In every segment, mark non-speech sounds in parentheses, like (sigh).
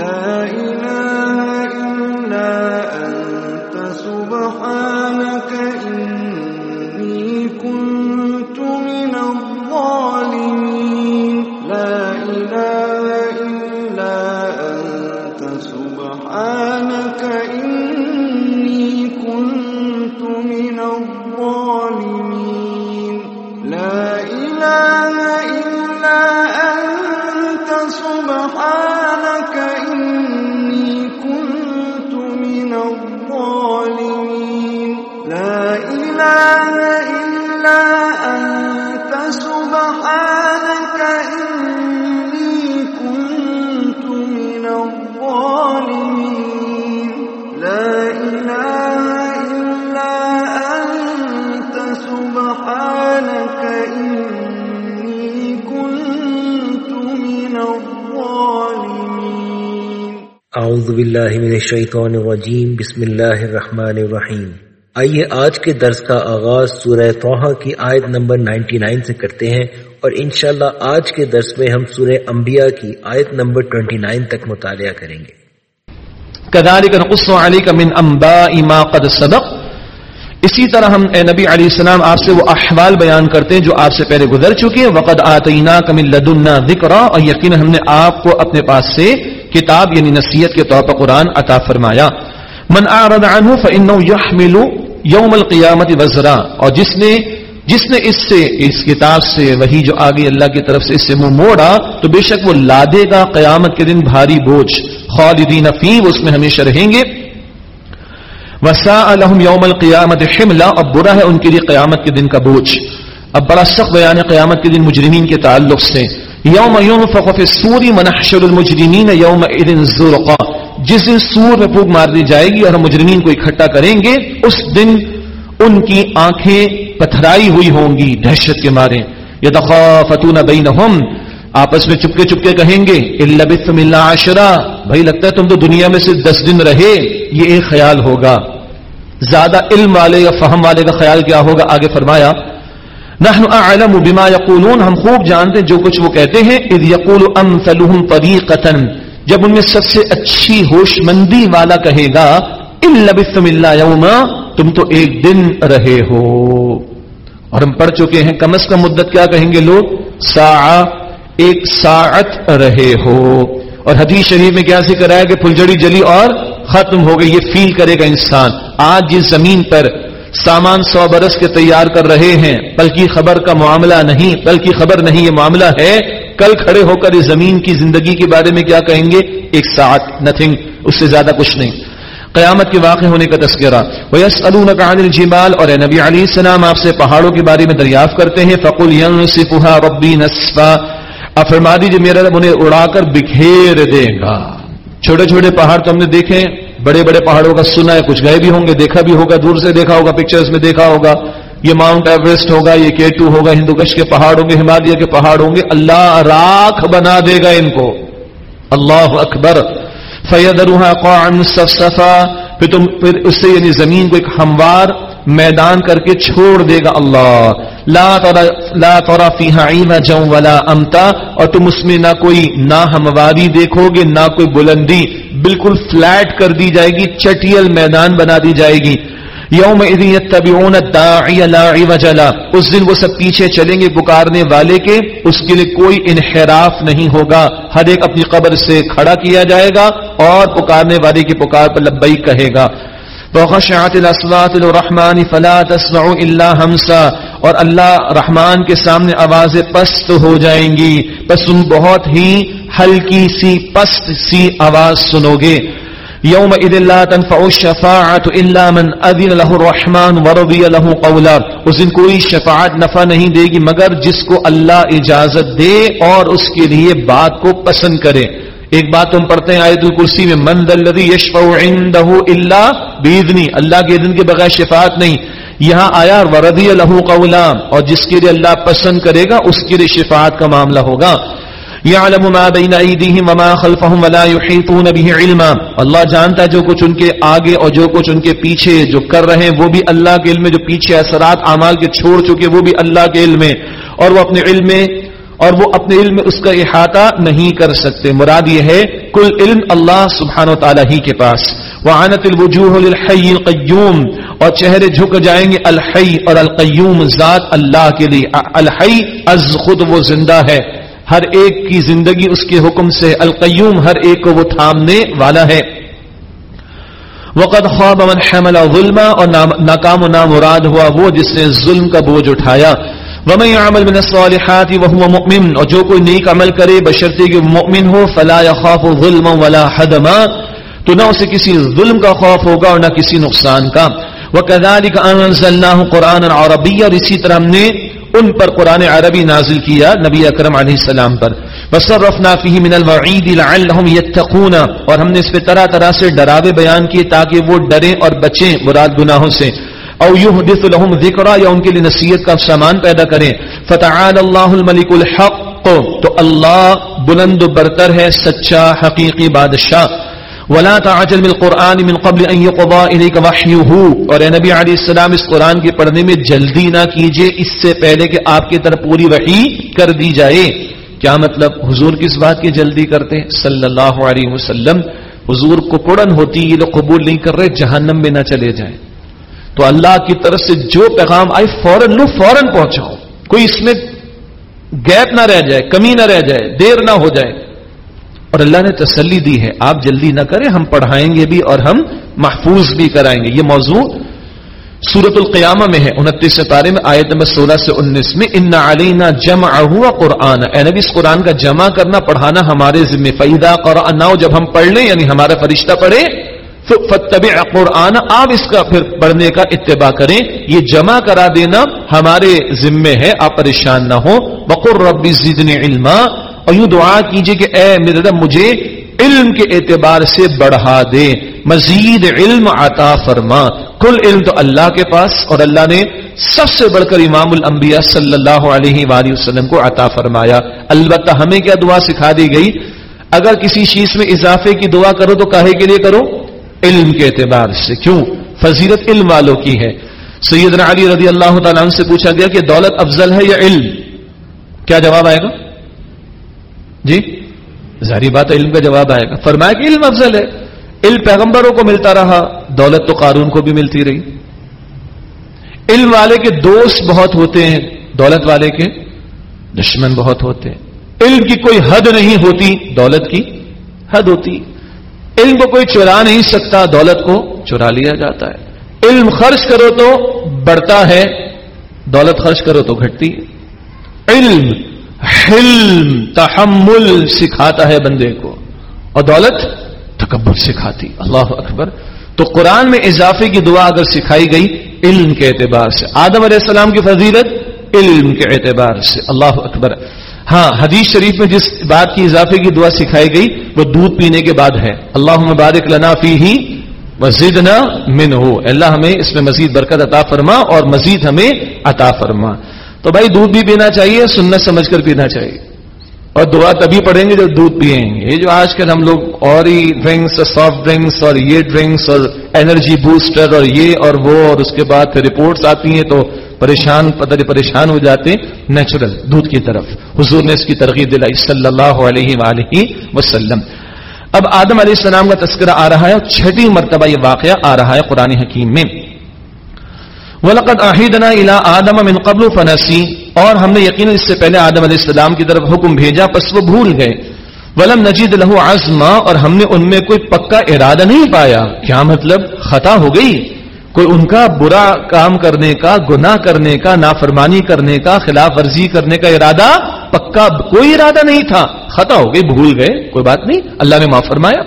لا إله إلا أنت سبحانك باللہ من الشیطان الرجیم، بسم اللہ الرحمن الرحیم۔ آئیے آج کے درس کا آغاز سورہ توحہ کی آیت نمبر 99 سے کرتے ہیں اور انشاءاللہ آج کے درس میں ہم سورہ انبیاء کی آیت نمبر 29 تک مطالعہ کریں گے۔ كذلك نقص عليك من انباء ما قد سبق۔ اسی طرح ہم اے نبی علیہ السلام، آپ سے وہ احوال بیان کرتے ہیں جو آپ سے پہلے گزر چکے ہیں۔ وقد آتیناک من لدنا ذکرا اور یقین ہم نے آپ کو اپنے پاس سے کتاب یعنی نصیحت کے طور پر قرآن عطا فرمایا۔ من اعرض عنه فانه يحمل يوم القيامه وزرا۔ اور جس نے جس نے اس سے اس کتاب سے وہی جو آگے اللہ کی طرف سے اس سے منہ مو موڑا، تو بے شک وہ لادے گا قیامت کے دن بھاری بوجھ۔ خالدین فی اس میں ہمیشہ رہیں گے۔ وسا الحم یوم القیامت حملہ، اور برا ہے ان کے لیے قیامت کے دن کا بوجھ۔ اب بڑا سخت بیان ہے قیامت کے دن مجرمین کے تعلق سے۔ یوم یوم فقف سوری منحشر المجرمین یوم اذن زرقا جس دن سور میں پھوک مار دی جائے گی اور ہم مجرمین کو اکٹھا کریں گے، اس دن ان کی آنکھیں پتھرائی ہوئی ہوں گی، دہشت کے مارے. یتخافتون بینہم. آپس میں چپکے چپکے کہیں گے البتم الا عشرا. بھائی، لگتا ہے تم تو دنیا میں صرف دس دن رہے، یہ ایک خیال ہوگا. زیادہ علم والے یا فہم والے کا خیال کیا ہوگا؟ آگے فرمایا نحن اعلم بما يقولون ہم خوب جانتے ہیں جو کچھ وہ کہتے ہیں، اذ يقول امثلهم طريقه جب ان میں سب سے اچھی ہوش مندی والا کہے گا، ان لبثتم الا یوما، تم تو ایک دن رہے ہو۔ اور ہم پڑھ چکے ہیں، کم از کم مدت کیا کہیں گے لوگ؟ ساعہ، ایک ساعت رہے ہو۔ اور حدیث شریف میں کیا ذکر ہے کہ پھلجڑی جلی اور ختم ہو گئی، یہ فیل کرے گا انسان۔ آج جس زمین پر سامان سو برس کے تیار کر رہے ہیں، بلکہ خبر کا معاملہ نہیں، بلکہ خبر نہیں، یہ معاملہ ہے، کل کھڑے ہو کر اس زمین کی زندگی کے بارے میں کیا کہیں گے؟ ایک ساتھ نتھنگ اس سے زیادہ کچھ نہیں۔ قیامت کے واقع ہونے کا تذکرہ۔ وَيَسْأَلُونَكَ عَنِ الْجِبَالِ، اور اے نبی علیہ السلام، آپ سے پہاڑوں کے بارے میں دریافت کرتے ہیں۔ فَقُلْ يَنْصِفُهَا رَبِّي نَصْفًا۔ فرما دیجیے میرا رب انہیں اڑا کر بکھیر دے گا۔ چھوٹے چھوٹے پہاڑ تو ہم نے دیکھے بڑے بڑے پہاڑوں کا سنا ہے، کچھ گئے بھی ہوں گے، دیکھا بھی ہوگا، دور سے دیکھا ہوگا پکچرز میں دیکھا ہوگا۔ یہ ماؤنٹ ایوریسٹ ہوگا، یہ کے ٹو ہوگا، ہندو کش کے پہاڑ ہوں گے، ہمالیہ کے پہاڑ ہوں گے۔ اللہ راکھ بنا دے گا ان کو۔ اللہ اکبر۔ فید صفصفا پھر تم، پھر اس سے یعنی زمین کو ایک ہموار میدان کر کے چھوڑ دے گا اللہ۔ لا ترى لا ترى فيها ولا امتا۔ اور تم اس میں نہ کوئی نہ ہمواری دیکھو گے، نہ کوئی بلندی۔ بالکل فلیٹ کر دی جائے گی، چٹیل میدان بنا دی جائے گی۔ یوم یتبعون الداعی لا عوج اس دن وہ سب پیچھے چلیں گے پکارنے والے کے۔ اس کے لیے کوئی انحراف نہیں ہوگا۔ ہر ایک اپنی قبر سے کھڑا کیا جائے گا اور پکارنے والے کی پکار پر لبیک کہے گا۔ وخشعت الاصوات للرحمن فلا تسمع الا همسا اور اللہ رحمان کے سامنے آوازیں پست ہو جائیں گی۔ بس تم بہت ہی ہلکی سی پست سی آواز سنو گے۔ یوم لا تنفع الشفاعت الا من اذن له الرحمن ورضی له قولا۔ اس دن کوئی شفاعت نفع نہیں دے گی، مگر جس کو اللہ اجازت دے اور اس کے لیے بات کو پسند کرے۔ ایک بات تم پڑھتے ہیں آیت الکرسی میں، من الذي يشفع عنده الا باذنی اللہ کے اذن کے بغیر شفاعت نہیں۔ یہاں آیا وردی لہو قولا اور جس کے لیے اللہ پسند کرے گا، اس کے لیے شفاعت کا معاملہ ہوگا۔ یعلم ما بین ایدیہم وما خلفہم ولا یحیطون به علما۔ اللہ جانتا ہے جو کچھ ان کے آگے اور جو کچھ ان کے پیچھے جو کر رہے ہیں، وہ بھی اللہ کے علم میں، جو پیچھے اثرات، اعمال کے چھوڑ چکے، وہ بھی اللہ کے علم میں۔ اور وہ اپنے علم میں اور وہ اپنے علم میں اس کا احاطہ نہیں کر سکتے۔ مراد یہ ہے، کل علم اللہ سبحان و تعالیٰ ہی کے پاس۔ وہ الوجوہ الحی القیوم اور چہرے جھک جائیں گے الحی اور القیوم ذات اللہ کے لیے۔ الحی، از خود وہ زندہ ہے۔ ہر ایک کی زندگی اس کے حکم سے۔ القیوم ہر ایک کو وہ تھامنے والا ہے۔ وقد خواب من حمل ظلم اور ناکام و نامراد ہوا وہ جس نے ظلم کا بوجھ اٹھایا۔ ومن يعمل من الصالحات وهو مؤمن اور جو کوئی نیک عمل کرے بشرطے کہ مؤمن ہو، فلا يخاف ظلما ولا حدما۔ تو نہ اسے کسی ظلم کا خوف ہوگا اور نہ کسی نقصان کا۔ وكذلك انزلناه قرانا عربيا اور اسی طرح ہم نے ان پر قرآن عربی نازل کیا نبی اکرم علیہ السلام پر۔ وصرفنا فيه من الوعید لعلهم يتقون۔ اور ہم نے اس پہ طرح طرح سے ڈراوے بیان کیے تاکہ وہ ڈریں اور بچیں مراد گناہوں سے۔ او یحدث لهم ذکرا یا ان کے لیے نصیحت کا سامان پیدا کریں. فتعال اللہ الملک الحق. تو اللہ بلند و برتر ہے، سچا حقیقی بادشاہ. ولا تعجل بالقران من قبل ان يقضى اليك وحيه اور اے نبی علیہ السلام، اس قرآن کے پڑھنے میں جلدی نہ کیجیے، اس سے پہلے کہ آپ کی طرف پوری وحی کر دی جائے. کیا مطلب؟ حضور کس بات کی جلدی کرتے صلی اللہ علیہ وسلم. حضور کو پڑن ہوتی، یہ لوگ قبول نہیں کر رہے، جہنم میں نہ چلے جائیں. تو اللہ کی طرف سے جو پیغام آئے فوراً لو، فوراً پہنچاؤ کوئی اس میں گیپ نہ رہ جائے، کمی نہ رہ جائے، دیر نہ ہو جائے۔ اور اللہ نے تسلی دی ہے، آپ جلدی نہ کریں، ہم پڑھائیں گے بھی اور ہم محفوظ بھی کرائیں گے۔ یہ موضوع سورت القیامہ میں ہے، انتیس ستارے میں، آیت نمبر سولہ سے انیس میں۔ ان علینا جمع ہوا قرآن اے نبی، اس قرآن کا جمع کرنا، پڑھانا ہمارے ذمہ۔ فیدا قرآن جب ہم پڑھ لیں یعنی ہمارا فرشتہ پڑھے فتبع قرآن، آپ اس کا پھر پڑھنے کا اتباع کریں۔ یہ جمع کرا دینا ہمارے ذمے ہے، آپ پریشان نہ ہو بقر ربی زدنی علما، اور یوں دعا کیجیے کہ اے میرے رب، مجھے علم کے اعتبار سے بڑھا دے۔ مزید علم عطا فرما۔ کل علم تو اللہ کے پاس، اور اللہ نے سب سے بڑھ کر امام الانبیاء صلی اللہ علیہ وآلہ وسلم کو عطا فرمایا۔ البتہ ہمیں کیا دعا سکھا دی گئی؟ اگر کسی چیز میں اضافے کی دعا کرو تو کہے کے لیے کرو؟ علم کے اعتبار سے۔ کیوں؟ فضیلت علم والوں کی ہے۔ سیدنا علی رضی اللہ تعالیٰ عنہ سے پوچھا گیا کہ دولت افضل ہے یا علم؟ کیا جواب آئے گا؟ جی؟ ظاہری بات ہے، علم کا جواب آئے گا۔ فرمایا کہ علم افضل ہے۔ علم پیغمبروں کو ملتا رہا، دولت تو قارون کو بھی ملتی رہی۔ علم والے کے دوست بہت ہوتے ہیں، دولت والے کے دشمن بہت ہوتے ہیں۔ علم کی کوئی حد نہیں ہوتی، دولت کی حد ہوتی۔ علم کو کوئی چرا نہیں سکتا، دولت کو چرا لیا جاتا ہے۔ علم خرچ کرو تو بڑھتا ہے، دولت خرچ کرو تو گھٹتی ہے۔ علم، حلم، تحمل سکھاتا ہے بندے کو۔ اور دولت تکبر سکھاتی۔ اللہ اکبر۔ تو قرآن میں اضافے کی دعا اگر سکھائی گئی، علم کے اعتبار سے۔ آدم علیہ السلام کی فضیلت، علم کے اعتبار سے۔ اللہ اکبر۔ ہاں حدیث شریف میں جس بات کی اضافے کی دعا سکھائی گئی، وہ دودھ پینے کے بعد ہے۔ اللہ مبارک لنا فی ہی مسجد نہ من ہو اللہ ہمیں اس میں مزید برکت عطا فرما اور مزید ہمیں عطا فرما۔ تو بھائی، دودھ بھی پینا چاہیے، سنت سمجھ کر پینا چاہیے۔ اور دعا تبھی پڑھیں گے جب دودھ پیئیں گے۔ یہ جو آج کل ہم لوگ اور ہی ڈرنکس اور سافٹ ڈرنکس اور یہ ڈرنکس اور انرجی بوسٹر اور یہ اور وہ اور اس کے بعد پھر رپورٹس آتی ہیں، تو پریشان پتہ پریشان ہو جاتے نیچرل دودھ کی طرف۔ حضور نے اس کی ترغیب دلائی صلی اللہ علیہ وآلہ وسلم۔ اب آدم علیہ السلام کا تذکرہ آ رہا ہے اور چھٹی مرتبہ یہ واقعہ آ رہا ہے قرآن حکیم میں۔ وَلَقَدْ أَحِدْنَا إِلَىٰ آدَمَ مِنْ قَبْلُ فَنَسِي۔ اور ہم نے یقین اس سے پہلے آدم علیہ السلام کی طرف حکم بھیجا، پس وہ بھول گئے۔ ولم نجید لہو عزما۔ اور ہم نے ان میں کوئی پکا ارادہ نہیں پایا۔ کیا مطلب؟ خطا ہو گئی۔ کوئی ان کا برا کام کرنے کا، گناہ کرنے کا، نافرمانی کرنے کا، خلاف ورزی کرنے کا ارادہ پکا، کوئی ارادہ نہیں تھا۔ خطا ہو گئی، بھول گئے، کوئی بات نہیں۔ اللہ نے معاف فرمایا۔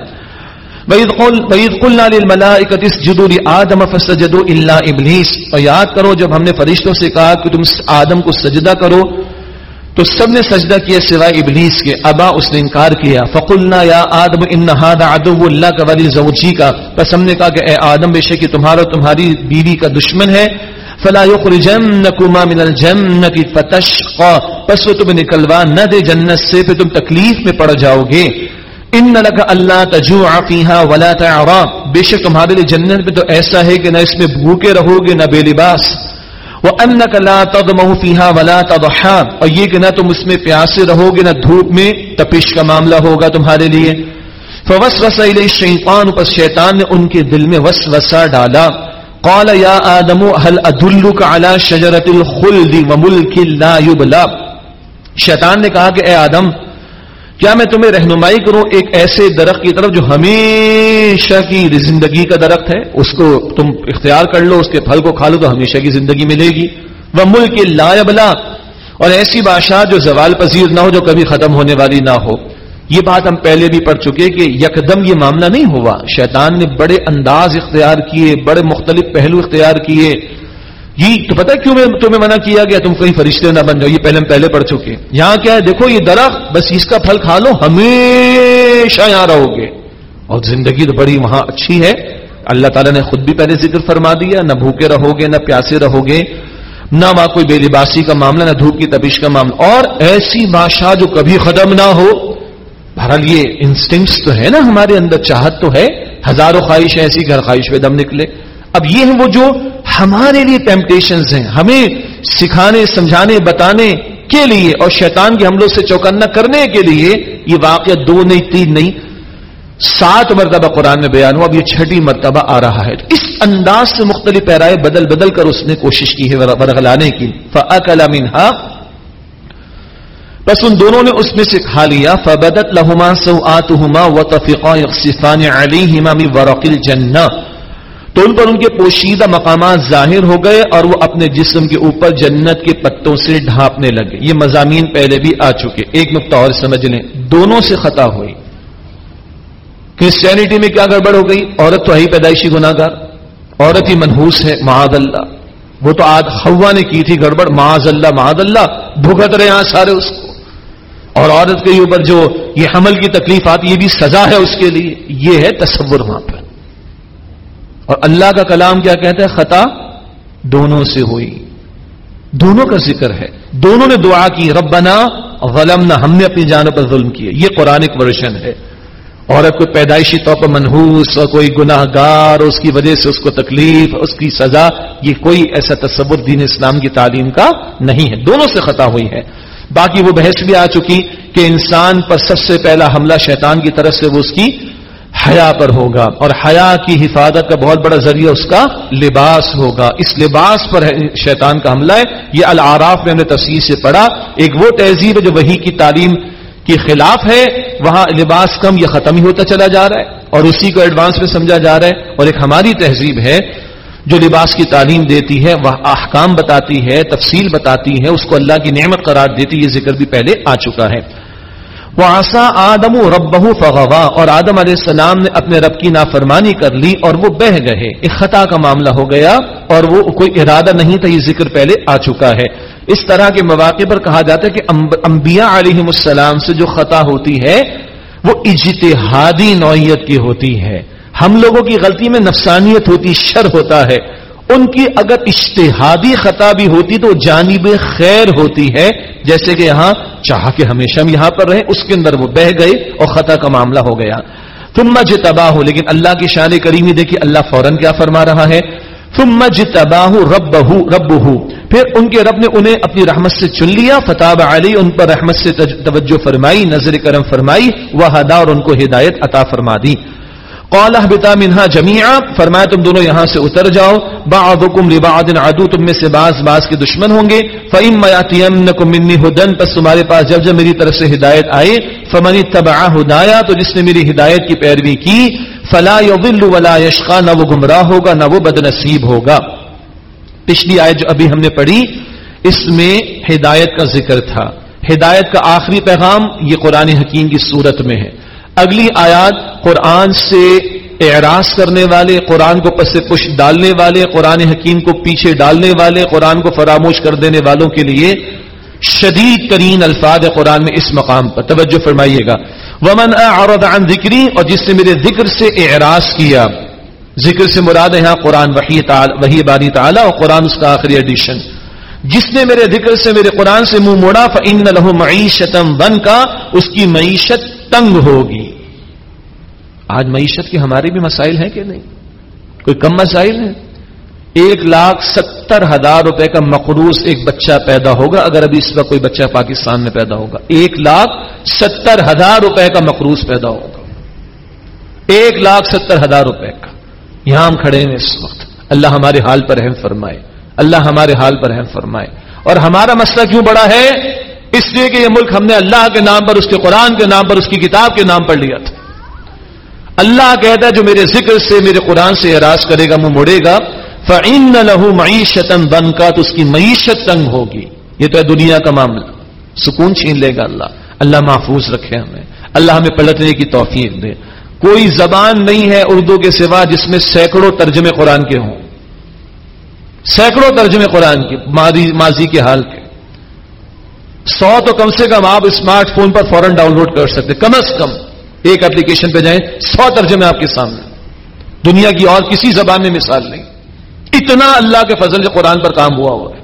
آدم فسجدوا الا ابلیس اور یاد کرو، جب ہم نے فرشتوں سے کہا کہ تم آدم کو سجدہ کرو تو سب نے سجدہ کیا سوائے ابلیس کے، ابا اس نے انکار کیا۔ فقلنا یا آدم ان عدو اللہ کا ولی زوجی کا۔ بس ہم نے کہا کہ اے آدم، بے شک تمہارا تمہاری بیوی کا دشمن ہے۔ فلا یخرجنکما من الجنت فتشقا پس وہ تمہیں نکلوا نہ دے جنت سے، پھر تم تکلیف میں پڑ جاؤ گے ان لک اللہ تجوع فیہا ولا تعرا۔ بے شک تمہارے لیے جنت میں تو ایسا ہے کہ نہ اس میں بھوکے رہو گے، نہ بے لباس۔ وہ ان کلا تد محفیہ ولا اور یہ کہ نہ تم اس میں پیاسے رہو گے نہ دھوپ میں تپش کا معاملہ ہوگا تمہارے لیے۔ فوس وسا شیطان پر شیطان نے ان کے دل میں وس ڈالا۔ قال یا آدم، هل ادلک علی شجرۃ الخلد وملک لا یبلا شیطان نے کہا کہ اے آدم کیا میں تمہیں رہنمائی کروں ایک ایسے درخت کی طرف جو ہمیشہ کی زندگی کا درخت ہے؟ اس کو تم اختیار کر لو، اس کے پھل کو کھا لو تو ہمیشہ کی زندگی ملے گی۔ وہ ملک لا ابلا اور ایسی بادشاہ جو زوال پذیر نہ ہو، جو کبھی ختم ہونے والی نہ ہو۔ یہ بات ہم پہلے بھی پڑھ چکے کہ یکدم یہ معاملہ نہیں ہوا۔ شیطان نے بڑے انداز اختیار کیے، بڑے مختلف پہلو اختیار کیے۔ یہ تو پتہ کیوں میں تمہیں منع کیا گیا؟ تم کہیں فرشتے نہ بن جاؤ، یہ پہلے ہم پہلے پڑھ چکے یہاں کیا ہے؟ دیکھو، یہ درخت، بس اس کا پھل کھا لو، ہمیشہ یہاں رہو گے۔ اور زندگی تو بڑی وہاں اچھی ہے۔ اللہ تعالیٰ نے خود بھی پہلے ذکر فرما دیا، نہ بھوکے رہو گے، نہ پیاسے رہو گے۔ نہ وہاں کوئی بے لباسی کا معاملہ، نہ دھوپ کی تبیش کا معاملہ۔ اور ایسی بادشاہ جو کبھی ختم نہ ہو۔ بہرحال یہ انسٹنگس تو ہے نا ہمارے اندر، چاہت تو ہے۔ ہزاروں خواہش ایسی گھر خواہش پہ دم نکلے۔ اب یہ ہیں وہ جو ہمارے لیے ٹیمپٹیشنز ہیں، ہمیں سکھانے، سمجھانے، بتانے کے لیے اور شیطان کے حملوں سے چوکنا کرنے کے لیے یہ واقعہ دو نہیں، تین نہیں، سات مرتبہ قرآن میں بیان ہوا، اب یہ چھٹی مرتبہ آ رہا ہے۔ اس انداز سے مختلف پیرائے بدل بدل کر اس نے کوشش کی ہے ورغلانے کی۔ فعقل منہا بس ان دونوں نے اس میں سے کھا لیا۔ فبدت لہما سوآتہما وطفقا یقصفان علیہما من ورق الجنہ تو ان پر ان کے پوشیدہ مقامات ظاہر ہو گئے اور وہ اپنے جسم کے اوپر جنت کے پتوں سے ڈھانپنے لگے یہ مضامین پہلے بھی آ چکے۔ ایک نقطہ اور سمجھ لیں۔ دونوں سے خطا ہوئی۔ کرسچینٹی میں کیا گڑبڑ ہو گئی؟ عورت تو ہی پیدائشی گناگار عورت ہی منحوس ہے۔ معاذ اللہ۔ وہ تو آج ہوا نے کی تھی گڑبڑ۔ معاذ اللہ معاذ اللہ۔ بھگت رہے یہاں سارے اس کو۔ اور عورت کے اوپر جو یہ حمل کی تکلیف آتی یہ بھی سزا ہے اس کے لیے۔ یہ ہے تصور وہاں پر اور اللہ کا کلام کیا کہتا ہے؟ خطا دونوں سے ہوئی۔ دونوں کا ذکر ہے۔ دونوں نے دعا کی، ربنا غلمنا ہم نے اپنی جانوں پر ظلم کیے۔ یہ قرآن ورژن ہے۔ عورت کو پیدائشی طور پر منحوس اور کوئی گناہ گار اس کی وجہ سے اس کو تکلیف، اس کی سزا، یہ کوئی ایسا تصور دین اسلام کی تعلیم کا نہیں ہے۔ دونوں سے خطا ہوئی ہے۔ باقی وہ بحث بھی آ چکی کہ انسان پر سب سے پہلا حملہ شیطان کی طرف سے، وہ اس کی حیا پر ہوگا اور حیا کی حفاظت کا بہت بڑا ذریعہ اس کا لباس ہوگا۔ اس لباس پر شیطان کا حملہ ہے۔ یہ العراف میں ہم نے تفصیل سے پڑھا۔ ایک وہ تہذیب ہے جو وہی کی تعلیم کے خلاف ہے۔ وہاں لباس کم یا ختم ہی ہوتا چلا جا رہا ہے اور اسی کو ایڈوانس میں سمجھا جا رہا ہے۔ اور ایک ہماری تہذیب ہے جو لباس کی تعلیم دیتی ہے، وہ احکام بتاتی ہے، تفصیل بتاتی ہے، اس کو اللہ کی نعمت قرار دیتی یہ ذکر بھی پہلے آ چکا ہے۔ وہ آسا آدم و رب فغوا، اور آدم علیہ السلام نے اپنے رب کی نافرمانی کر لی اور وہ بہ گئے۔ ایک خطا کا معاملہ ہو گیا اور وہ کوئی ارادہ نہیں تھا، یہ ذکر پہلے آ چکا ہے۔ اس طرح کے مواقع پر کہا جاتا ہے کہ انبیاء علیہ السلام سے جو خطا ہوتی ہے، وہ اجتہادی نوعیت کی ہوتی ہے۔ ہم لوگوں کی غلطی میں نفسانیت ہوتی، شر ہوتا ہے۔ ان کی اگر اشتہادی خطا بھی ہوتی تو جانب خیر ہوتی ہے، جیسے کہ یہاں چاہ کے ہمیشہ ہم یہاں پر رہے اس کے اندر وہ بہ گئے اور خطا کا معاملہ ہو گیا۔ تم مج تباہ ہو لیکن اللہ کی شان کریمی دیکھیے، اللہ فوراً کیا فرما رہا ہے؟ تم مج تباہ رب رب پھر ان کے رب نے انہیں اپنی رحمت سے چن لیا فتح علی ان پر رحمت سے توجہ فرمائی، نظر کرم فرمائی وہ ہدا اور ان کو ہدایت عطا فرما دی۔ قال اهبطا منها جميعا، فرمایا تم دونوں یہاں سے اتر جاؤ بعضكم لبعض عدو، تم میں سے بعض بعض کے دشمن ہوں گے فاما ياتينكم مني هدى، پس تمہارے پاس جب جب میری طرف سے ہدایت آئے، فمن اتبع هدايا، تو جس نے میری ہدایت کی پیروی کی، فلا يضل ولا يشقى، نہ وہ گمراہ ہوگا، نہ وہ بدنصیب ہوگا۔ پچھلی آیت جو ابھی ہم نے پڑھی، اس میں ہدایت کا ذکر تھا۔ ہدایت کا آخری پیغام یہ قرآن حکیم کی صورت میں ہے۔ اگلی آیات قرآن سے اعراض کرنے والے، قرآن کو پس پش ڈالنے والے، قرآن حکیم کو پیچھے ڈالنے والے، قرآن کو فراموش کر دینے والوں کے لیے شدید ترین الفاظ قرآن میں اس مقام پر۔ توجہ فرمائیے گا۔ ومن اعرض عن ذکری اور جس نے میرے ذکر سے اعراض کیا، ذکر سے مراد یہاں قرآن وحی وحی باری تعالیٰ، اور قرآن اس کا آخری ایڈیشن جس نے میرے ذکر سے میرے قرآن سے منہ موڑا فن لہو معیشتم ون کا اس کی معیشت تنگ ہوگی۔ آج معیشت کے ہمارے بھی مسائل ہیں کہ نہیں؟ کوئی کم مسائل ہیں؟ ایک لاکھ ستر ہزار روپے کا مقروض ایک بچہ پیدا ہوگا، اگر ابھی اس وقت کوئی بچہ پاکستان میں پیدا ہوگا۔ ایک لاکھ ستر ہزار روپے کا مقروض پیدا ہوگا۔ ایک لاکھ ستر ہزار روپے کا۔ یہاں ہم کھڑے ہیں اس وقت۔ اللہ ہمارے حال پر رحم فرمائے۔ اللہ ہمارے حال پر رحم فرمائے۔ اور ہمارا مسئلہ کیوں بڑا ہے؟ اس لیے کہ یہ ملک ہم نے اللہ کے نام پر، اس کے قرآن کے نام پر، اس کی کتاب کے نام پر لیا تھا۔ اللہ کہتا ہے، جو میرے ذکر سے، میرے قرآن سے اراض کرے گا، منہ مڑے گا۔ فعین لہو معیشت بن کا تو اس کی معیشت تنگ ہوگی۔ یہ تو ہے دنیا کا معاملہ۔ سکون چھین لے گا اللہ۔ اللہ محفوظ رکھے ہمیں۔ اللہ ہمیں پلٹنے کی توفیق دے۔ کوئی زبان نہیں ہے اردو کے سوا جس میں سینکڑوں ترجمے قرآن کے ہوں۔ سینکڑوں ترجمے قرآن کے ماضی کے حال کے۔ سو تو کم سے کم آپ اسمارٹ فون پر فوراً ڈاؤن لوڈ کر سکتے کم از کم ایک اپلیکیشن پہ جائیں، سو ترجمے آپ کے سامنے۔ دنیا کی اور کسی زبان میں مثال نہیں۔ اتنا اللہ کے فضل سے قرآن پر کام ہوا ہوا ہے۔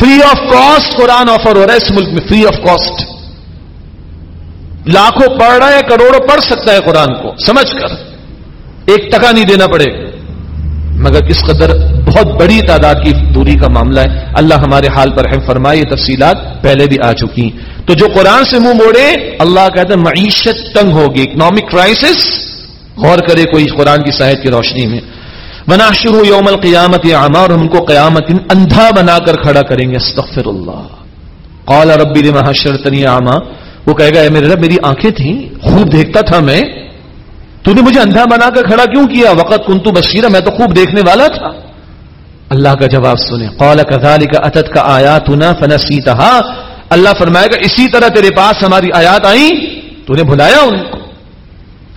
فری آف کاسٹ قرآن آفر ہو رہا ہے اس ملک میں فری آف کاسٹ لاکھوں پڑھ رہا ہے کروڑوں پڑھ سکتا ہے قرآن کو، سمجھ کر۔ ایک ٹکا نہیں دینا پڑے گا۔ مگر کس قدر بہت بڑی تعداد کی دوری کا معاملہ ہے۔ اللہ ہمارے حال پر ہے فرمائے، یہ تفصیلات پہلے بھی آ چکی تو جو قرآن سے منہ موڑے، اللہ کہتے ہیں معیشت تنگ ہوگی اکنامک کرائسس غور کرے کوئی قرآن کی صحت کی روشنی میں۔ بنا شروع یوم القیامت عامہ اور ہم کو قیامت اندھا بنا کر کھڑا کریں گے۔ استغفر اللہ قال ربی لما حشرتنی عامہ وہ کہے گا، اے میرے رب، میری آنکھیں تھیں، خوب دیکھتا تھا میں تو نے مجھے اندھا بنا کر کھڑا کیوں کیا؟ وقت کنتو بشیرہ، میں تو خوب دیکھنے والا تھا۔ اللہ کا جواب سنیں قال كذلك اتت کا آیاتنا فنسیتها اللہ فرمائے گا، اسی طرح تیرے پاس ہماری آیات آئیں، تو نے بھلایا ان کو۔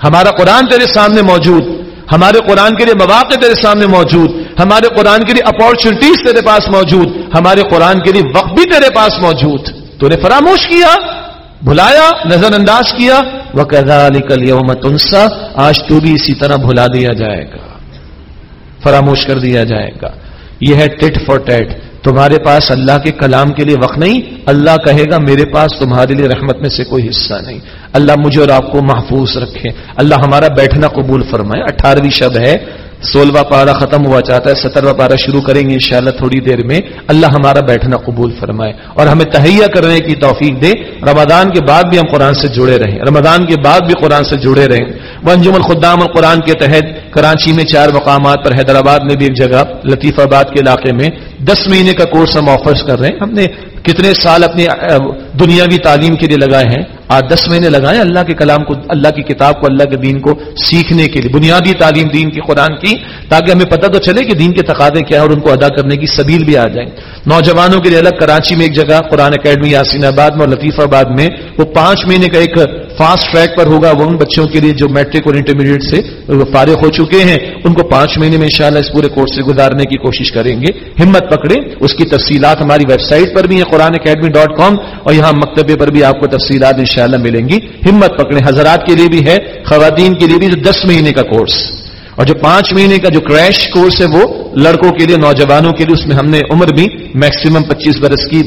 ہمارا قرآن تیرے سامنے موجود، ہمارے قرآن کے لیے مواقع تیرے سامنے موجود، ہمارے قرآن کے لیے اپارچونیٹیز تیرے پاس موجود، ہمارے قرآن کے لیے وقت بھی تیرے پاس موجود۔ تو نے فراموش کیا بھلایا نظر انداز کیا وَكَذَلِكَ الْيَوْمَ تنسا، آج تو بھی اسی طرح بھلا دیا جائے گا، فراموش کر دیا جائے گا۔ یہ ہے ٹٹ فار ٹیٹ۔ تمہارے پاس اللہ کے کلام کے لیے وقت نہیں، اللہ کہے گا میرے پاس تمہارے لیے رحمت میں سے کوئی حصہ نہیں۔ اللہ مجھے اور آپ کو محفوظ رکھے۔ اللہ ہمارا بیٹھنا قبول فرمائے۔ اٹھارہویں شب ہے۔ سولہواں پارا ختم ہوا چاہتا ہے سترواں پارا شروع کریں گے انشاءاللہ تھوڑی دیر میں۔ اللہ ہمارا بیٹھنا قبول فرمائے اور ہمیں تہیا کرنے کی توفیق دے۔ رمضان کے بعد بھی ہم قرآن سے جڑے رہیں۔ رمضان کے بعد بھی قرآن سے جڑے رہیں۔ ونجم الخدام القرآن کے تحت کراچی میں چار مقامات پر حیدرآباد میں بھی ایک جگہ، لطیف آباد کے علاقے میں دس مہینے کا کورس ہم آفرز کر رہے ہیں۔ ہم نے کتنے سال اپنی دنیاوی تعلیم کے لیے لگائے ہیں۔ آج دس مہینے لگائے اللہ کے کلام کو، اللہ کی کتاب کو، اللہ کے دین کو سیکھنے کے لیے، بنیادی تعلیم دین کی، قرآن کی، تاکہ ہمیں پتہ تو چلے کہ دین کے تقاضے کیا اور ان کو ادا کرنے کی سبیل بھی آ جائیں نوجوانوں کے لیے الگ کراچی میں ایک جگہ، قرآن اکیڈمی یاسین آباد میں اور لطیف آباد میں، وہ پانچ مہینے کا ایک فاسٹ ٹریک پر ہوگا۔ وہ ان بچوں کے لیے جو میٹرک اور انٹرمیڈیٹ سے فارغ ہو چکے ہیں، ان کو پانچ مہینے میں انشاءاللہ اس پورے کورس سے گزارنے کی کوشش کریں گے۔ ہمت پکڑے اس کی تفصیلات ہماری ویب سائٹ پر بھی ہیں، قرآن اکیڈمی ڈاٹ کام اور یہاں مکتبے پر بھی آپ کو تفصیلات انشاءاللہ ملیں گی۔ ہمت پکڑے حضرات کے لیے بھی ہے، خواتین کے لیے بھی دس مہینے کا کورس۔ اور جو پانچ مہینے کا جو کریش کورس ہے، وہ لڑکوں کے لیے، نوجوانوں کے لیے، اس میں ہم نے عمر بھی میکسیمم پچیس برس کی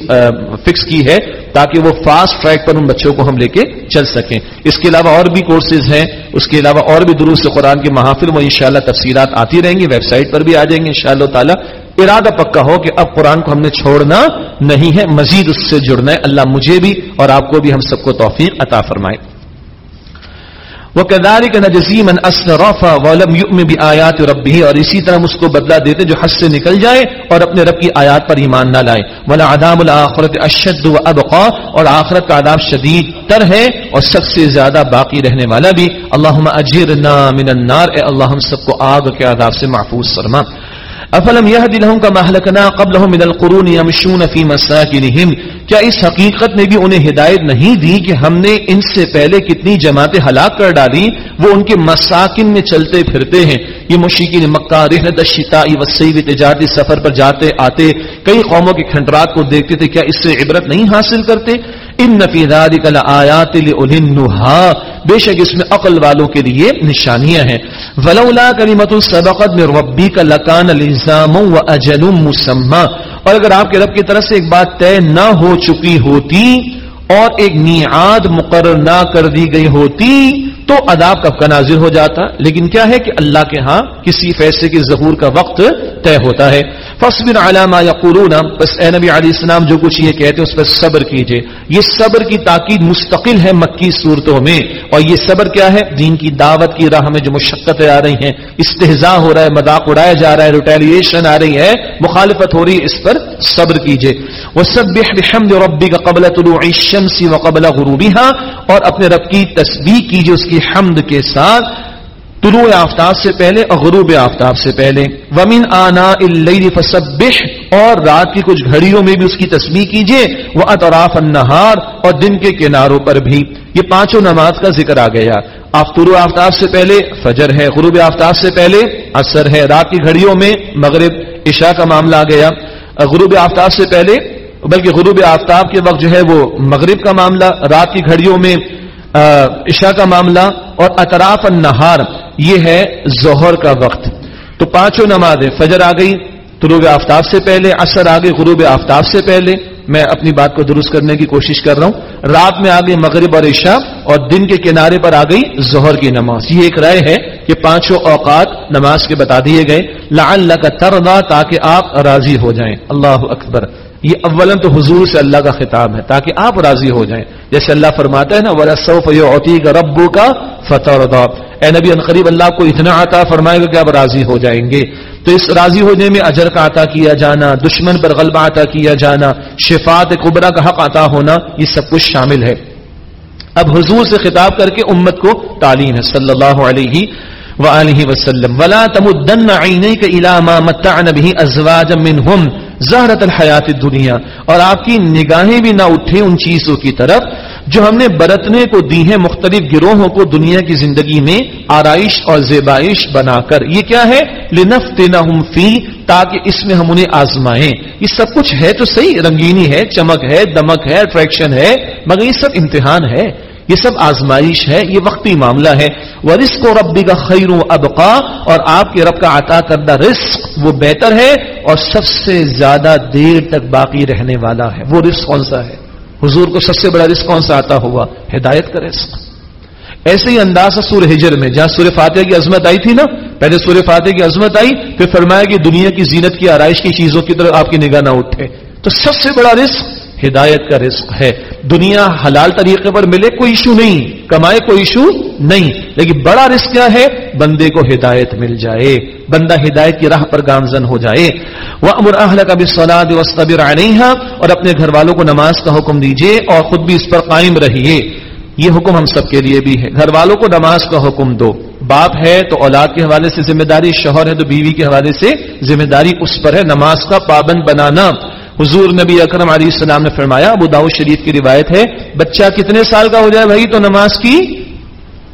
فکس کی ہے، تاکہ وہ فاسٹ ٹریک پر ان بچوں کو ہم لے کے چل سکیں۔ اس کے علاوہ اور بھی کورسز ہیں، اس کے علاوہ اور بھی درست قرآن کے محافل، وہ انشاءاللہ تفصیلات آتی رہیں گی ویب سائٹ پر بھی آ جائیں گے ان شاء اللہ تعالیٰ۔ ارادہ پکا ہو کہ اب قرآن کو ہم نے چھوڑنا نہیں ہے، مزید اس سے جڑنا ہے۔ اللہ مجھے بھی اور آپ کو بھی، ہم سب کو توفیق عطا فرمائے۔ وہ کردار کا نجزیم بھی آیات رب بھی اور اسی طرح اس کو بدلا دیتے جو حد سے نکل جائے اور اپنے رب کی آیات پر ایمان نہ لائے۔ ولا ادام الآخرت اشد و ابقا اور آخرت کا آداب شدید تر ہے اور سب سے زیادہ باقی رہنے والا بھی۔ اللہ اجیر من النار۔ اے اللہ، ہم سب کو آگ کے آداب سے محفوظ فرما۔ افلم یہ دلہم کا محلکنا قبل من القرون یمشون فی مساکنہم؟ کیا اس حقیقت میں بھی انہیں ہدایت نہیں دی کہ ہم نے ان سے پہلے کتنی جماعتیں ہلاک کر ڈالی؟ وہ ان کے مساکن میں چلتے پھرتے ہیں۔ یہ مشکین مکہ، رحلت الشتاء والصیف تجارتی سفر پر جاتے، آتے، کئی قوموں کے کھنڈرات کو دیکھتے تھے۔ کیا اس سے عبرت نہیں حاصل کرتے؟ ان نفی ذلك لآیات بے شک اس میں عقل والوں کے لیے نشانیاں ہیں. ولولا کلمت میں من ربک لکان الزام واجل مسمى. اور اگر آپ کے رب کی طرف سے ایک بات طے نہ ہو چکی ہوتی اور ایک میعاد مقرر نہ کر دی گئی ہوتی تو عذاب کب کا نازل ہو جاتا؟ لیکن کیا ہے کہ اللہ کے ہاں کسی فیصلے کی ظہور کا وقت طے ہوتا ہے۔ فصبر علامہ یا قرون بس اے نبی علیہ السلام، جو کچھ یہ کہتے ہیں اس پر صبر کیجیے۔ یہ صبر کی تاکید مستقل ہے مکی صورتوں میں۔ اور یہ صبر کیا ہے؟ دین کی دعوت کی راہ میں جو مشقتیں آ رہی ہیں۔ استحضاء ہو رہا ہے، مذاق اڑایا جا رہا ہے ریٹیلیشن آ رہی ہے۔ مخالفت ہو رہی ہے، اس پر صبر کیجیے۔ وسبح بحمد ربک قبل طلوع الشمس وقبل غروبها۔ اور اپنے رب کی تسبیح کیجیے، اس کی حمد کے ساتھ طلوع آفتاب سے پہلے اور غروب آفتاب سے پہلے۔ ومن آنا فسبح اور رات کی کچھ گھڑیوں میں بھی اس کی تسبیح کیجیے۔ وہ اطراف النہار اور دن کے کناروں پر بھی۔ یہ پانچوں نماز کا ذکر آ گیا۔ آپ طلوع آفتاب سے پہلے فجر ہے، غروب آفتاب سے پہلے اثر ہے۔ رات کی گھڑیوں میں مغرب عشاء کا معاملہ آ گیا۔ غروب آفتاب سے پہلے، بلکہ غروب آفتاب کے وقت جو ہے وہ مغرب کا معاملہ۔ رات کی گھڑیوں میں عشاء کا معاملہ اور اطراف النہار، یہ ہے ظہر کا وقت۔ تو پانچوں نمازیں، فجر آ گئی طلوع آفتاب سے پہلے اثر آ گئی، غروب آفتاب سے پہلے۔ میں اپنی بات کو درست کرنے کی کوشش کر رہا ہوں۔ رات میں آ گئی مغرب اور عشاء، اور دن کے کنارے پر آ گئی ظہر کی نماز۔ یہ ایک رائے ہے کہ پانچوں اوقات نماز کے بتا دیے گئے۔ لعلک کا تردا تاکہ آپ راضی ہو جائیں۔ اللہ اکبر۔ یہ اولن تو حضور سے اللہ کا خطاب ہے تاکہ آپ راضی ہو جائیں۔ جیسے اللہ فرماتا ہے نا، ولا سوف یعطی کا ربو کا فتح اے نبی قریب اللہ کو اتنا عطا فرمائے گا کہ آپ راضی ہو جائیں گے۔ تو اس راضی ہونے میں اجر کا عطا کیا جانا، دشمن پر غلبہ عطا کیا جانا شفات قبرا کا حق عطا ہونا، یہ سب کچھ شامل ہے۔ اب حضور سے خطاب کر کے امت کو تعلیم ہے۔ صلی اللہ علیہ وآلہ وسلم. ولا تمدن عینیک الى ما متعن به ازواجا منهم زہرت الحیات دنیا اور آپ کی نگاہیں بھی نہ اٹھے ان چیزوں کی طرف جو ہم نے برتنے کو دی ہیں مختلف گروہوں کو دنیا کی زندگی میں آرائش اور زیبائش بنا کر. یہ کیا ہے؟ لنفت فی تاکہ اس میں ہم انہیں آزمائیں. یہ سب کچھ ہے تو صحیح، رنگینی ہے، چمک ہے، دمک ہے اٹریکشن ہے، مگر یہ سب امتحان ہے. یہ سب آزمائش ہے، یہ وقتی معاملہ ہے۔ وہ رسک و ربی کا خیر ابقا اور آپ کے رب کا عطا کردہ رزق وہ بہتر ہے اور سب سے زیادہ دیر تک باقی رہنے والا ہے۔ وہ رزق کون سا ہے؟ حضور کو سب سے بڑا رزق کون سا آتا ہوا؟ ہدایت کا رزق۔ ایسے ہی انداز ہے سور ہجر میں، جہاں سور فاتح کی عظمت آئی تھی نا، پہلے سور فاتح کی عظمت آئی، پھر فرمایا کہ دنیا کی زینت کی آرائش کی چیزوں کی طرف آپ کی نگاہ نہ اٹھے۔ تو سب سے بڑا رزق ہدایت کا رزق ہے۔ دنیا حلال طریقے پر ملے کوئی ایشو نہیں، کمائے کوئی ایشو نہیں۔ لیکن بڑا رزق کیا ہے؟ بندے کو ہدایت مل جائے۔ بندہ ہدایت کی راہ پر گامزن ہو جائے۔ وہ امر اہل کا بھی سولاد وسطبر اور اپنے گھر والوں کو نماز کا حکم دیجیے اور خود بھی اس پر قائم رہیے۔ یہ حکم ہم سب کے لیے بھی ہے۔ گھر والوں کو نماز کا حکم دو۔ باپ ہے تو اولاد کے حوالے سے ذمہ داری، شوہر ہے تو بیوی کے حوالے سے ذمہ داری، اس پر ہے نماز کا پابند بنانا۔ حضور نبی اکرم علیہ السلام نے فرمایا، ابو داؤد شریف کی روایت ہے، بچہ کتنے سال کا ہو جائے بھائی تو نماز کی؟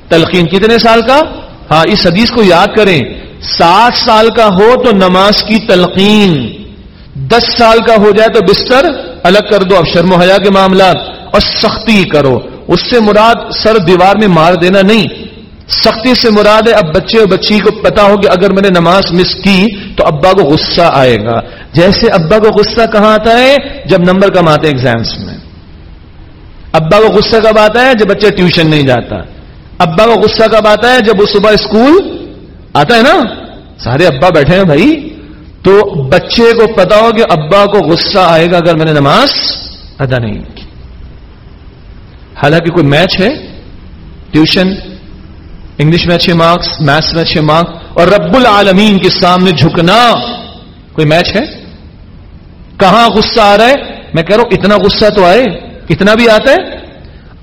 تلقین کتنے سال کا؟ ہاں اس حدیث کو یاد کریں، ساٹھ سال کا ہو تو نماز کی تلقین، دس سال کا ہو جائے تو بستر الگ کر دو، اب شرم و حیا کے معاملات، اور سختی کرو۔ اس سے مراد سر دیوار میں مار دینا نہیں۔ سختی سے مراد ہے، اب بچے اور بچی کو پتا ہو کہ اگر میں نے نماز مس کی تو ابا کو غصہ آئے گا۔ جیسے ابا کو غصہ کہاں آتا ہے؟ جب نمبر کم آتے ایگزامس میں۔ ابا کو غصہ کب آتا ہے؟ جب بچہ ٹیوشن نہیں جاتا۔ ابا کو غصہ کب آتا ہے؟ جب وہ صبح اسکول آتا ہے نا۔ سارے ابا بیٹھے ہیں بھائی۔ تو بچے کو پتا ہو کہ ابا کو غصہ آئے گا اگر میں نے نماز ادا نہیں کی۔ حالانکہ کوئی میچ ہے؟ ٹیوشن؟ انگلش میں اچھے مارکس، میتھس میں اچھے مارکس، اور رب العالمین کے سامنے جھکنا کوئی میچ ہے؟ کہاں غصہ آ رہا ہے؟ میں کہہ رہا ہوں اتنا غصہ تو آئے اتنا بھی آتا ہے؟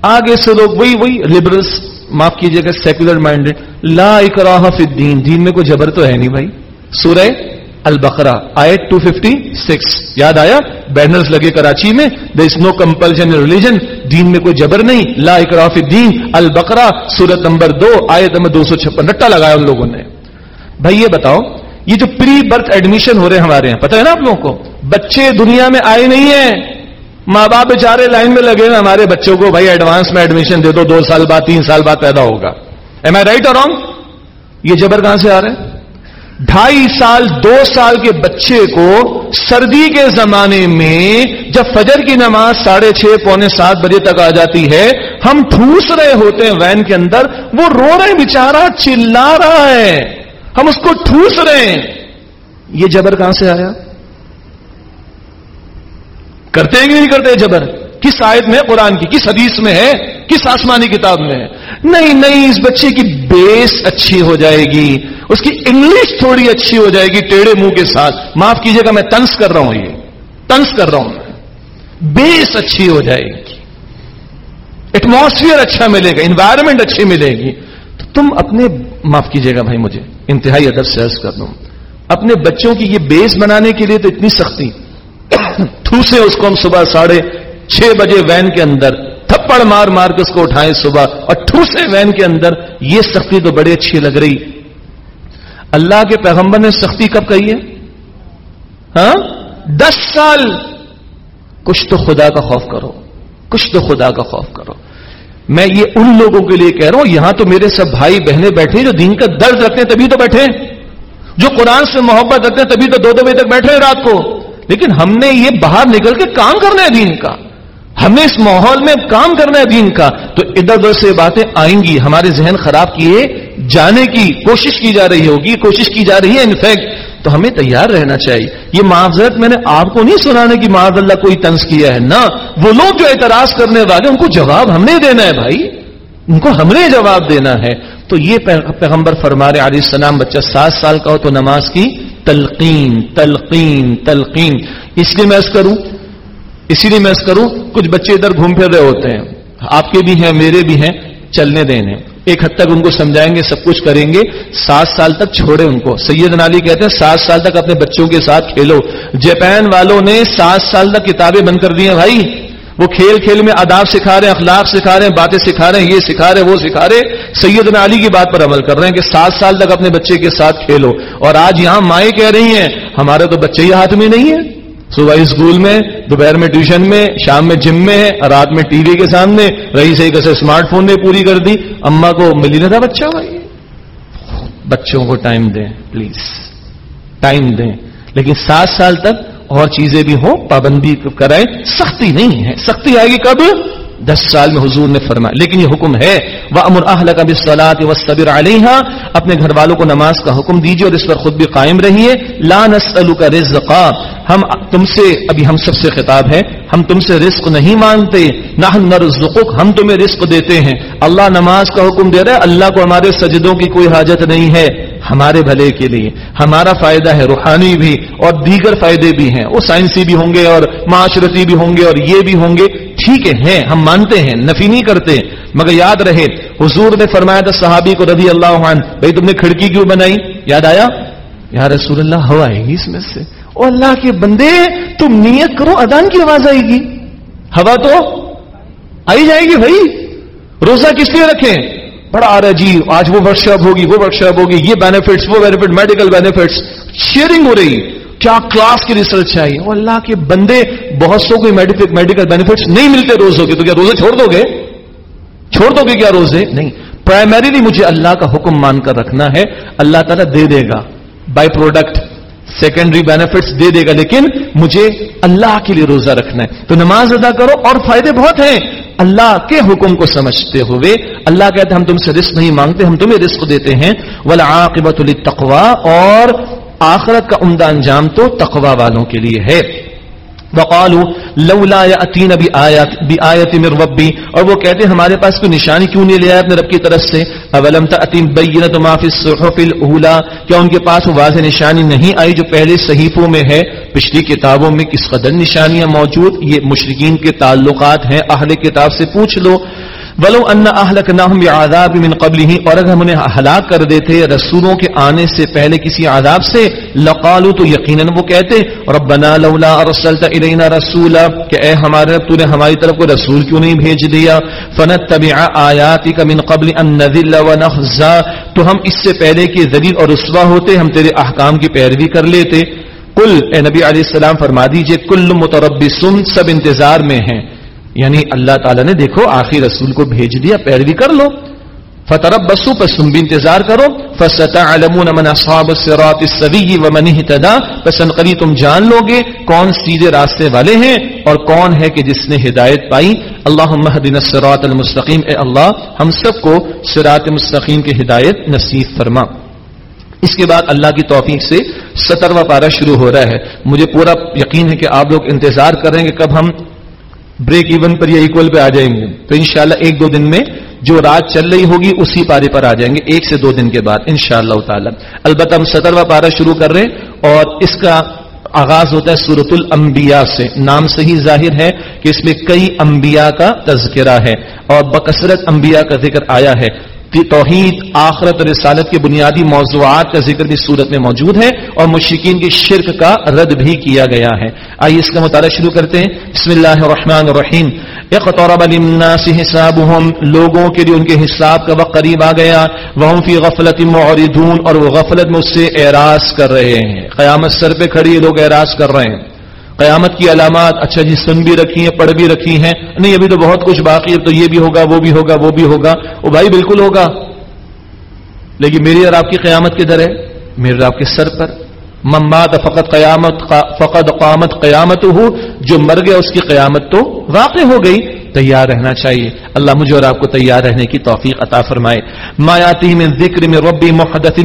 آگے سے لوگ وہی وہی لبرلس معاف کیجیے گا سیکولر مائنڈیڈ لا اکراہ فی الدین، دین میں کوئی جبر تو ہے نہیں بھائی۔ سورہ البقرا آئے ٹو ففٹی سکس یاد آیا؟ بینرز لگے کراچی میں در از نو کمپلشن ریلیجن دین میں کوئی جبر نہیں، لا اکراف دین البقرا سورت نمبر دو آئے نمبر دو سو چھپن، رٹا لگایا ان لوگوں نے۔ بھائی یہ بتاؤ، یہ جو پری برتھ ایڈمیشن ہو رہے ہیں ہمارے یہاں، پتہ ہے نا آپ لوگوں کو؟ بچے دنیا میں آئے نہیں ہیں، ماں باپ بےچارے لائن میں لگے ہیں ہمارے بچوں کو، بھائی ایڈوانس میں ایڈمیشن دے دو دو سال بعد، تین سال بعد پیدا ہوگا۔ ایم آئی رائٹ اور رانگ یہ جبر کہاں سے آ رہے ہیں ڈھائی سال، دو سال کے بچے کو سردی کے زمانے میں جب فجر کی نماز ساڑھے چھ، پونے سات بجے تک آ جاتی ہے، ہم ٹھوس رہے ہوتے ہیں وین کے اندر، وہ رو رہے بےچارا چلا رہا ہے۔ ہم اس کو ٹھوس رہے ہیں۔ یہ جبر کہاں سے آیا؟ کرتے ہیں کہ نہیں کرتے جبر؟ کس آیت میں قرآن کی، کس حدیث میں ہے؟ کس آسمانی کتاب میں ہے؟ نہیں نہیں، اس بچے کی بیس اچھی ہو جائے گی، اس کی انگلش تھوڑی اچھی ہو جائے گی ٹیڑے منہ کے ساتھ۔ معاف کیجیے گا، میں تنس کر رہا ہوں یہ۔ تنس کر رہا ہوں۔ بیس اچھی ہو جائے گی۔ ایٹماسفیئر اچھا ملے گا انوائرمنٹ اچھی ملے گی۔ تو تم اپنے، معاف کیجیے گا بھائی مجھے، انتہائی ادب سے عرض کر دوں اپنے بچوں کی یہ بیس بنانے کے لیے تو اتنی سختی۔ (coughs) ٹھوسے اس کو ہم صبح ساڑھے چھ بجے وین کے اندر تھپڑ مار مار کے اس کو اٹھائیں صبح اور ٹھوسے وین کے اندر یہ سختی تو بڑی اچھی لگ رہی۔ اللہ کے پیغمبر نے سختی کب کہی ہے؟ ہاں؟ دس سال۔ کچھ تو خدا کا خوف کرو۔ کچھ تو خدا کا خوف کرو۔ میں یہ ان لوگوں کے لیے کہہ رہا ہوں، یہاں تو میرے سب بھائی بہنیں بیٹھے جو دین کا درد رکھتے ہیں، تبھی تو بیٹھے جو قرآن سے محبت رکھتے ہیں، تبھی تو دو دو بجے تک بیٹھے ہیں رات کو۔ لیکن ہم نے یہ باہر نکل کے کام کرنا ہے دین کا۔ ہمیں اس ماحول میں کام کرنا ہے دین کا، تو ادھر ادھر سے باتیں آئیں گی، ہمارے ذہن خراب کیے جانے کی کوشش کی جا رہی ہوگی، کوشش کی جا رہی ہے انفیکٹ تو ہمیں تیار رہنا چاہیے۔ یہ معاوضت میں نے آپ کو نہیں سنانے کی معاذ اللہ کوئی تنس کیا ہے، نہ، وہ لوگ جو اعتراض کرنے والے، ان کو جواب ہم نے دینا ہے بھائی۔ ان کو ہم نے جواب دینا ہے۔ تو یہ پیغمبر فرمارے علیہ السلام، بچہ سات سال کا ہو تو نماز کی تلقین تلقین تلقین۔ اس لیے میں اس کروں اسی لیے میں اس کروں، کچھ بچے ادھر گھوم پھر رہے ہوتے ہیں۔ آپ کے بھی ہیں، میرے بھی ہیں، چلنے دینے ایک حد تک ان کو سمجھائیں گے، سب کچھ کریں گے۔ سات سال تک چھوڑے ان کو۔ سید نالی کہتے ہیں، سات سال تک اپنے بچوں کے ساتھ کھیلو۔ جاپان والوں نے سات سال تک کتابیں بند کر دی ہیں، بھائی۔ وہ کھیل کھیل میں آداب سکھا رہے ہیں، اخلاق سکھا رہے ہیں، باتیں سکھا رہے ہیں، یہ سکھا رہے ہیں، وہ سکھا رہے سید علی کی بات پر عمل کر رہے ہیں کہ سات سال تک اپنے بچے کے ساتھ کھیلو۔ اور آج یہاں مائیں کہہ رہی ہیں، ہمارے تو بچے ہی ہاتھ میں نہیں ہے صبح اسکول میں، دوپہر میں ٹیوشن میں، شام میں جم میں ہے رات میں ٹی وی کے سامنے، رہی سے کیسے اسمارٹ فون نے پوری کر دی۔ اما کو ملی نہ تھا بچہ؟ بھائی، بچوں کو ٹائم دیں پلیز ٹائم دیں۔ لیکن سات سال تک اور چیزیں بھی ہوں، پابندی کرائیں، سختی نہیں ہے۔ سختی آئے گی کب؟ دس سال میں حضور نے فرمایا، لیکن یہ حکم ہے وہ امر اہل کا بسلاط و علیہ اپنے گھر والوں کو نماز کا حکم دیجیے اور اس پر خود بھی قائم رہیے۔ لا نسألو کا رزق ہم تم سے، ابھی ہم سب سے خطاب ہے، ہم تم سے رزق نہیں مانتے نہ ہم تمہیں رزق دیتے ہیں۔ اللہ نماز کا حکم دے رہا ہے، اللہ کو ہمارے سجدوں کی کوئی حاجت نہیں ہے۔ ہمارے بھلے کے لیے۔ ہمارا فائدہ ہے، روحانی بھی اور دیگر فائدے بھی ہیں۔ وہ سائنسی بھی ہوں گے اور معاشرتی بھی ہوں گے اور یہ بھی ہوں گے۔ ٹھیک ہے ہم مانتے ہیں، نفی نہیں کرتے۔ مگر یاد رہے، حضور نے فرمایا تھا صحابی کو رضی اللہ عنہ، بھائی، تم نے کھڑکی کیوں بنائی؟ یاد آیا؟ یا رسول اللہ ہوا آئے گی اس میں سے۔ او اللہ کے بندے، تم نیت کرو ادان کی آواز آئے گی۔ ہوا تو آئی جائے گی بھائی۔ روزہ کس لیے رکھیں؟ بڑا آ رہا جی آج وہ ورک شاپ ہوگی، وہ ورک شاپ ہوگی، یہ بینیفٹس وہ بینیفٹ میڈیکل بینیفٹس شیئرنگ ہو رہی۔ کیا کلاس کی ریسرچ چاہیے وہ اللہ کے بندے بہت سو کوئی میڈیکل بینیفٹس نہیں ملتے روزوں کے تو کیا روزے چھوڑ دو گے؟ چھوڑ دو گے کیا روزے؟ نہیں. پرائمریلی مجھے اللہ کا حکم مان کر رکھنا ہے، اللہ تعالیٰ دے دے گا بائی پروڈکٹ سیکنڈری بینیفٹس دے دے گا، لیکن مجھے اللہ کے لیے روزہ رکھنا ہے۔ تو نماز ادا کرو اور فائدے بہت ہیں۔ اللہ کے حکم کو سمجھتے ہوئے، اللہ کہتے ہم تم سے رزق نہیں مانگتے، ہم تمہیں رزق دیتے ہیں۔ ولاقبت التقوا اور آخرت کا عمدہ انجام تو تقوا والوں کے لیے ہے۔ وقالوا لولا ياتين بايات بايه من ربي اور وہ کہتے ہیں، ہمارے پاس کوئی نشانی کیوں نہیں لے آیا اپنے رب کی طرف سے؟ اولم تاتين بينه ما في الصحف الاولى کیا ان کے پاس وہ واضح نشانی نہیں آئی جو پہلے صحیفوں میں ہے؟ پچھلی کتابوں میں کس قدر نشانیاں موجود؟ یہ مشرکین کے تعلقات ہیں۔ اہل کتاب سے پوچھ لو۔ ولو ان اہلک نہم بعذاب من قبله اور اگر ہم انہیں ہلاک کر دیتے رسولوں کے آنے سے پہلے کسی عذاب سے، لقالو تو یقینا وہ کہتے، ربنا لولا ارسلت الینا رسولا، کہ اے ہمارے رب، تو نے ہماری طرف کوئی رسول کیوں نہیں بھیج دیا؟ فنتبع آیاتک من قبل ان نذل ونخزا، تو ہم اس سے پہلے کہ ذلیل اور رسوا ہوتے، ہم تیرے احکام کی پیروی کر لیتے۔ کل اے نبی علیہ السلام، فرما دیجیے، کل متربصن سب انتظار میں ہیں۔ یعنی اللہ تعالیٰ نے دیکھو آخری رسول کو بھیج دیا، پیروی کر لو۔ فترب بسو پس تم بھی انتظار کرو۔ فستعلمون من اصحاب الصراط السوی ومن اهتدى۔ پس قریب تم جان لو گے کون سیدھے راستے والے ہیں اور کون ہے کہ جس نے ہدایت پائی۔ اللهم اهدنا الصراط المستقیم۔ اے اللہ، ہم سب کو صراط مستقیم کی ہدایت نصیب فرما۔ اس کے بعد اللہ کی توفیق سے سترواں پارہ شروع ہو رہا ہے۔ مجھے پورا یقین ہے کہ آپ لوگ انتظار کر رہے ہیں کہ کب ہم بریک ایون پر یا ایکول پہ آ جائیں گے۔ تو انشاءاللہ ایک دو دن میں جو رات چل رہی ہوگی، اسی پارے پر آ جائیں گے۔ ایک سے دو دن کے بعد ان شاء اللہ تعالی۔ البتہ ہم سترواں پارا شروع کر رہے ہیں اور اس کا آغاز ہوتا ہے سورت الانبیاء سے۔ نام سے ہی ظاہر ہے کہ اس میں کئی انبیاء کا تذکرہ ہے اور بکثرت انبیاء کا ذکر آیا ہے۔ توحید، آخرت اور رسالت کے بنیادی موضوعات کا ذکر بھی صورت میں موجود ہے اور مشکین کی شرک کا رد بھی کیا گیا ہے۔ آئیے اس کا مطالعہ شروع کرتے ہیں۔ بسم اللہ الرحمن الرحیم۔ اقترب للناس حسابهم۔ لوگوں کے لیے ان کے حساب کا وقت قریب آ گیا۔ وہ فی غفلت معرضون اور وہ غفلت میں اس سے اعراض کر رہے ہیں۔ قیامت سر پہ کھڑی لوگ اعراض کر رہے ہیں۔ قیامت کی علامات اچھا جی سن بھی رکھی ہیں، پڑھ بھی رکھی ہیں۔ نہیں، ابھی تو بہت کچھ باقی ہے تو یہ بھی ہوگا، وہ بھی ہوگا، وہ بھی ہوگا۔ وہ بھائی بالکل ہوگا۔ لیکن میری اور آپ کی قیامت کدھر ہے، میرے اور آپ کے سر پر۔ ممات فقط قیامت فقط قامت قیامت ہو جو مر گیا اس کی قیامت تو واقع ہو گئی۔ تیار رہنا چاہیے۔ اللہ مجھے اور آپ کو تیار رہنے کی توفیق عطا فرمائے۔ مایاتی میں ذکر میں ربی محدث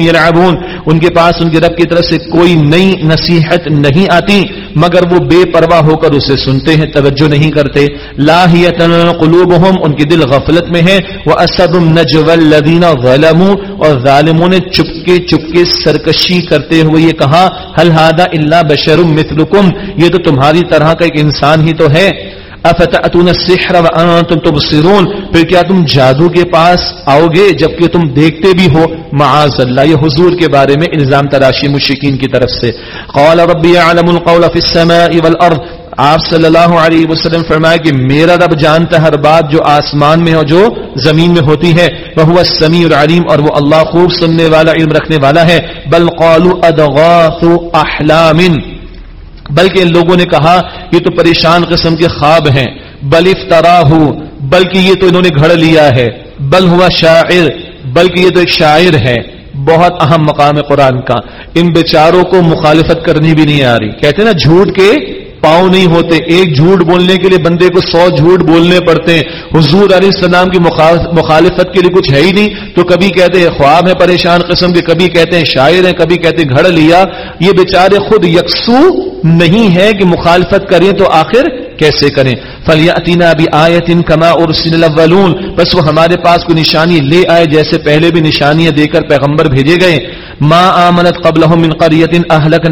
يلعبون۔ ان کے پاس ان کے رب کی طرف سے کوئی نئی نصیحت نہیں آتی، مگر وہ بے پرواہ ہو کر اسے سنتے ہیں، توجہ نہیں کرتے۔ لاہیت قلوبهم ان کی دل غفلت میں ہے وہ اسد النجو الذين ظلموا، اور ظالموں نے چپکے چپکے سرکشی کرتے ہوئے یہ کہا، هل هذا الا بشر مثلكم؟ یہ تو تمہاری طرح کا ایک انسان ہی تو ہے۔ افتأتون السحر وانتم تبصرون پھر کیا تم جادو کے پاس آؤ گے جبکہ تم دیکھتے بھی ہو؟ معاذ اللہ، یہ حضور کے بارے میں الزام تراشی مشرکین کی طرف سے۔ قال ربی يعلم القول في السماء والارض آپ صلی اللہ علیہ وسلم فرمایا کہ میرا رب جانتا ہر بات جو آسمان میں ہو، جو زمین میں ہوتی ہے۔ وہ السمیع العلیم اور وہ اللہ خوب سننے والا، علم رکھنے والا ہے۔ بل قالوا ادغاث احلام بلکہ ان لوگوں نے کہا، یہ تو پریشان قسم کے خواب ہیں۔ بل افطرا ہو بلکہ یہ تو انہوں نے گھڑ لیا ہے۔ بل ہوا شاعر، بلکہ یہ تو ایک شاعر ہے۔ بہت اہم مقام قرآن کا۔ ان بیچاروں کو مخالفت کرنی بھی نہیں آ رہی۔ کہتے نا، جھوٹ کے پاؤں نہیں ہوتے۔ ایک جھوٹ بولنے کے لیے بندے کو سو جھوٹ بولنے پڑتے ہیں۔ حضور علیہ السلام کی مخالفت کے لیے کچھ ہے ہی نہیں۔ تو کبھی کہتے ہیں، خواب ہے پریشان قسم کے، کبھی کہتے ہیں شاعر ہیں، کبھی کہتے ہیں گھڑ لیا۔ یہ بیچارے خود یکسو نہیں ہے کہ مخالفت کریں تو آخر کیسے کریں؟ فلیاتینا ابھی آیتن کما اور بس وہ ہمارے پاس کوئی نشانی لے آئے، جیسے پہلے بھی نشانیاں دے کر پیغمبر بھیجے گئے۔ ما آمنت قبل من قریت اہلک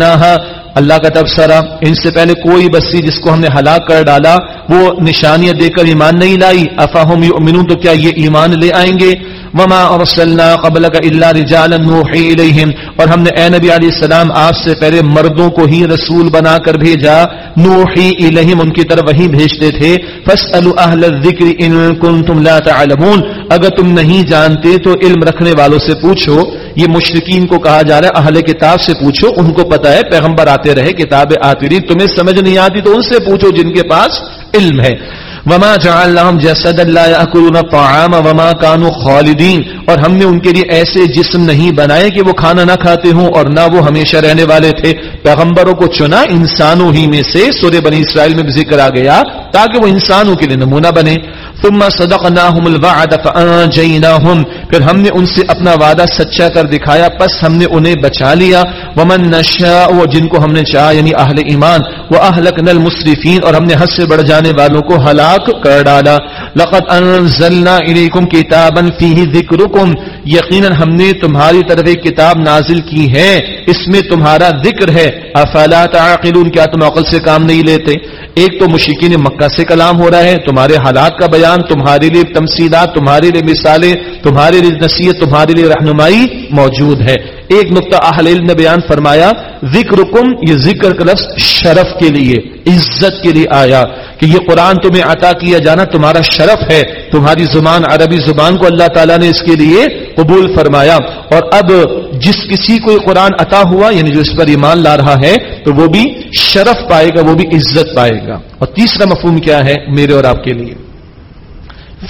اللہ کا تبصرہ ان سے پہلے کوئی بسی جس کو ہم نے ہلاک کر ڈالا، وہ نشانیاں دے کر ایمان نہیں لائی۔ افاہم یؤمنون تو کیا یہ ایمان لے آئیں گے؟ وما ارسلنا قبلك الا رجالا نوحي اليهم اور ہم نے اے نبی علیہ السلام آپ سے پہلے مردوں کو ہی رسول بنا کر بھیجا۔ نوحی الہم ان کی طرف وہی بھیجتے تھے۔ فاسالوا اهل الذکر ان کنتم لا تعلمون۔ اگر تم نہیں جانتے تو علم رکھنے والوں سے پوچھو۔ یہ مشرقین کو کہا جا رہا ہے، اہل کتاب سے پوچھو۔ ان کو پتا ہے، پیغمبر آتے رہے کتاب آتی رہی۔ تمہیں سمجھ نہیں آتی تو ان سے پوچھو جن کے پاس علم ہے۔ وما جعلناهم جسدا لا ياكلون الطعام وما كانوا خالدين اور ہم نے ان کے لیے ایسے جسم نہیں بنائے کہ وہ کھانا نہ کھاتے ہوں اور نہ وہ ہمیشہ رہنے والے تھے۔ پیغمبروں کو چنا انسانوں ہی میں سے سورہ بنی اسرائیل میں بھی ذکر آ گیا تاکہ وہ انسانوں کے لیے نمونہ بنے۔ ثم صدقناهم الوعد فانجيناهم پھر ہم نے ان سے اپنا وعدہ سچا کر دکھایا، پس ہم نے انہیں بچا لیا. ومن نشاء و جن کو ہم نے چاہا یعنی اہل ایمان. واهلكنا المسرفين اور ہم نے حد سے بڑھ جانے والوں کو ہلاک کر ڈالا. لقد انزلنا اليكم كتابا فيه ذكركم یقینا ہم نے تمہاری طرف ایک کتاب نازل کی ہے، اس میں تمہارا ذکر ہے. افلا تعقلون؟ کیا تم عقل سے کام نہیں لیتے؟ ایک تو مشکین مکہ سے کلام ہو رہا ہے، تمہارے حالات کا بیان تمہارے لیے تمثیلات، تمہارے لیے مثالیں، تمہارے لیے نصیحت، تمہارے لیے رہنمائی موجود ہے۔ ایک نقطہ اہل علم نے بیان فرمایا ذکر کم یہ ذکر کا لفظ شرف کے لیے، عزت کے لیے آیا کہ یہ قرآن تمہیں عطا کیا جانا تمہارا شرف ہے۔ تمہاری زبان، عربی زبان کو اللہ تعالیٰ نے اس کے لیے قبول فرمایا۔ اور اب جس کسی کو یہ قرآن عطا ہوا یعنی جو اس پر ایمان لا رہا ہے، تو وہ بھی شرف پائے گا، وہ بھی عزت پائے گا۔ اور تیسرا مفہوم کیا ہے میرے اور آپ کے لیے؟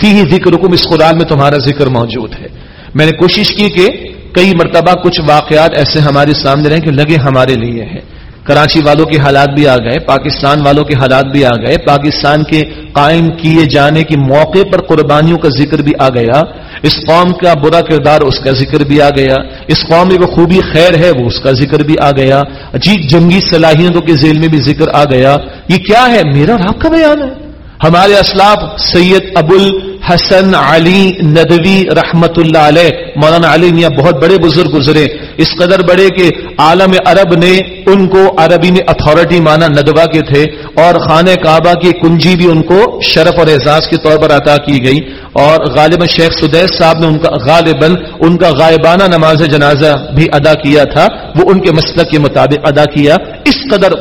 فی ہی ذکر اس قرآن میں تمہارا ذکر موجود ہے۔ میں نے کوشش کی کہ کئی مرتبہ کچھ واقعات ایسے ہمارے سامنے رہیں کہ لگے ہمارے لیے ہیں۔ کراچی والوں کے حالات بھی آ گئے، پاکستان والوں کے حالات بھی آ گئے، پاکستان کے قائم کیے جانے کے موقع پر قربانیوں کا ذکر بھی آ گیا۔ اس قوم کا برا کردار، اس کا ذکر بھی آ گیا۔ اس قوم میں وہ خوبی خیر ہے، وہ اس کا ذکر بھی آ گیا۔ جی جنگی صلاحیتوں کے ذیل میں بھی ذکر آ گیا۔ یہ کیا ہے؟ میرا آپ کا بیان ہے۔ ہمارے اسلاف سید ابو الحسن علی ندوی رحمت اللہ علیہ، مولانا علی میاں بہت بڑے بزرگ گزرے۔ اس قدر بڑے کہ عالم عرب نے ان کو عربی میں اتھارٹی مانا ندوا کے تھے اور خانہ کعبہ کی کنجی بھی ان کو شرف اور اعزاز کے طور پر عطا کی گئی۔ اور غالب شیخ سدیس صاحب نے ان کا غالباً ان کا غائبانہ نماز جنازہ بھی ادا کیا تھا، وہ ان کے مسلک کے مطابق ادا کیا۔ اس قدر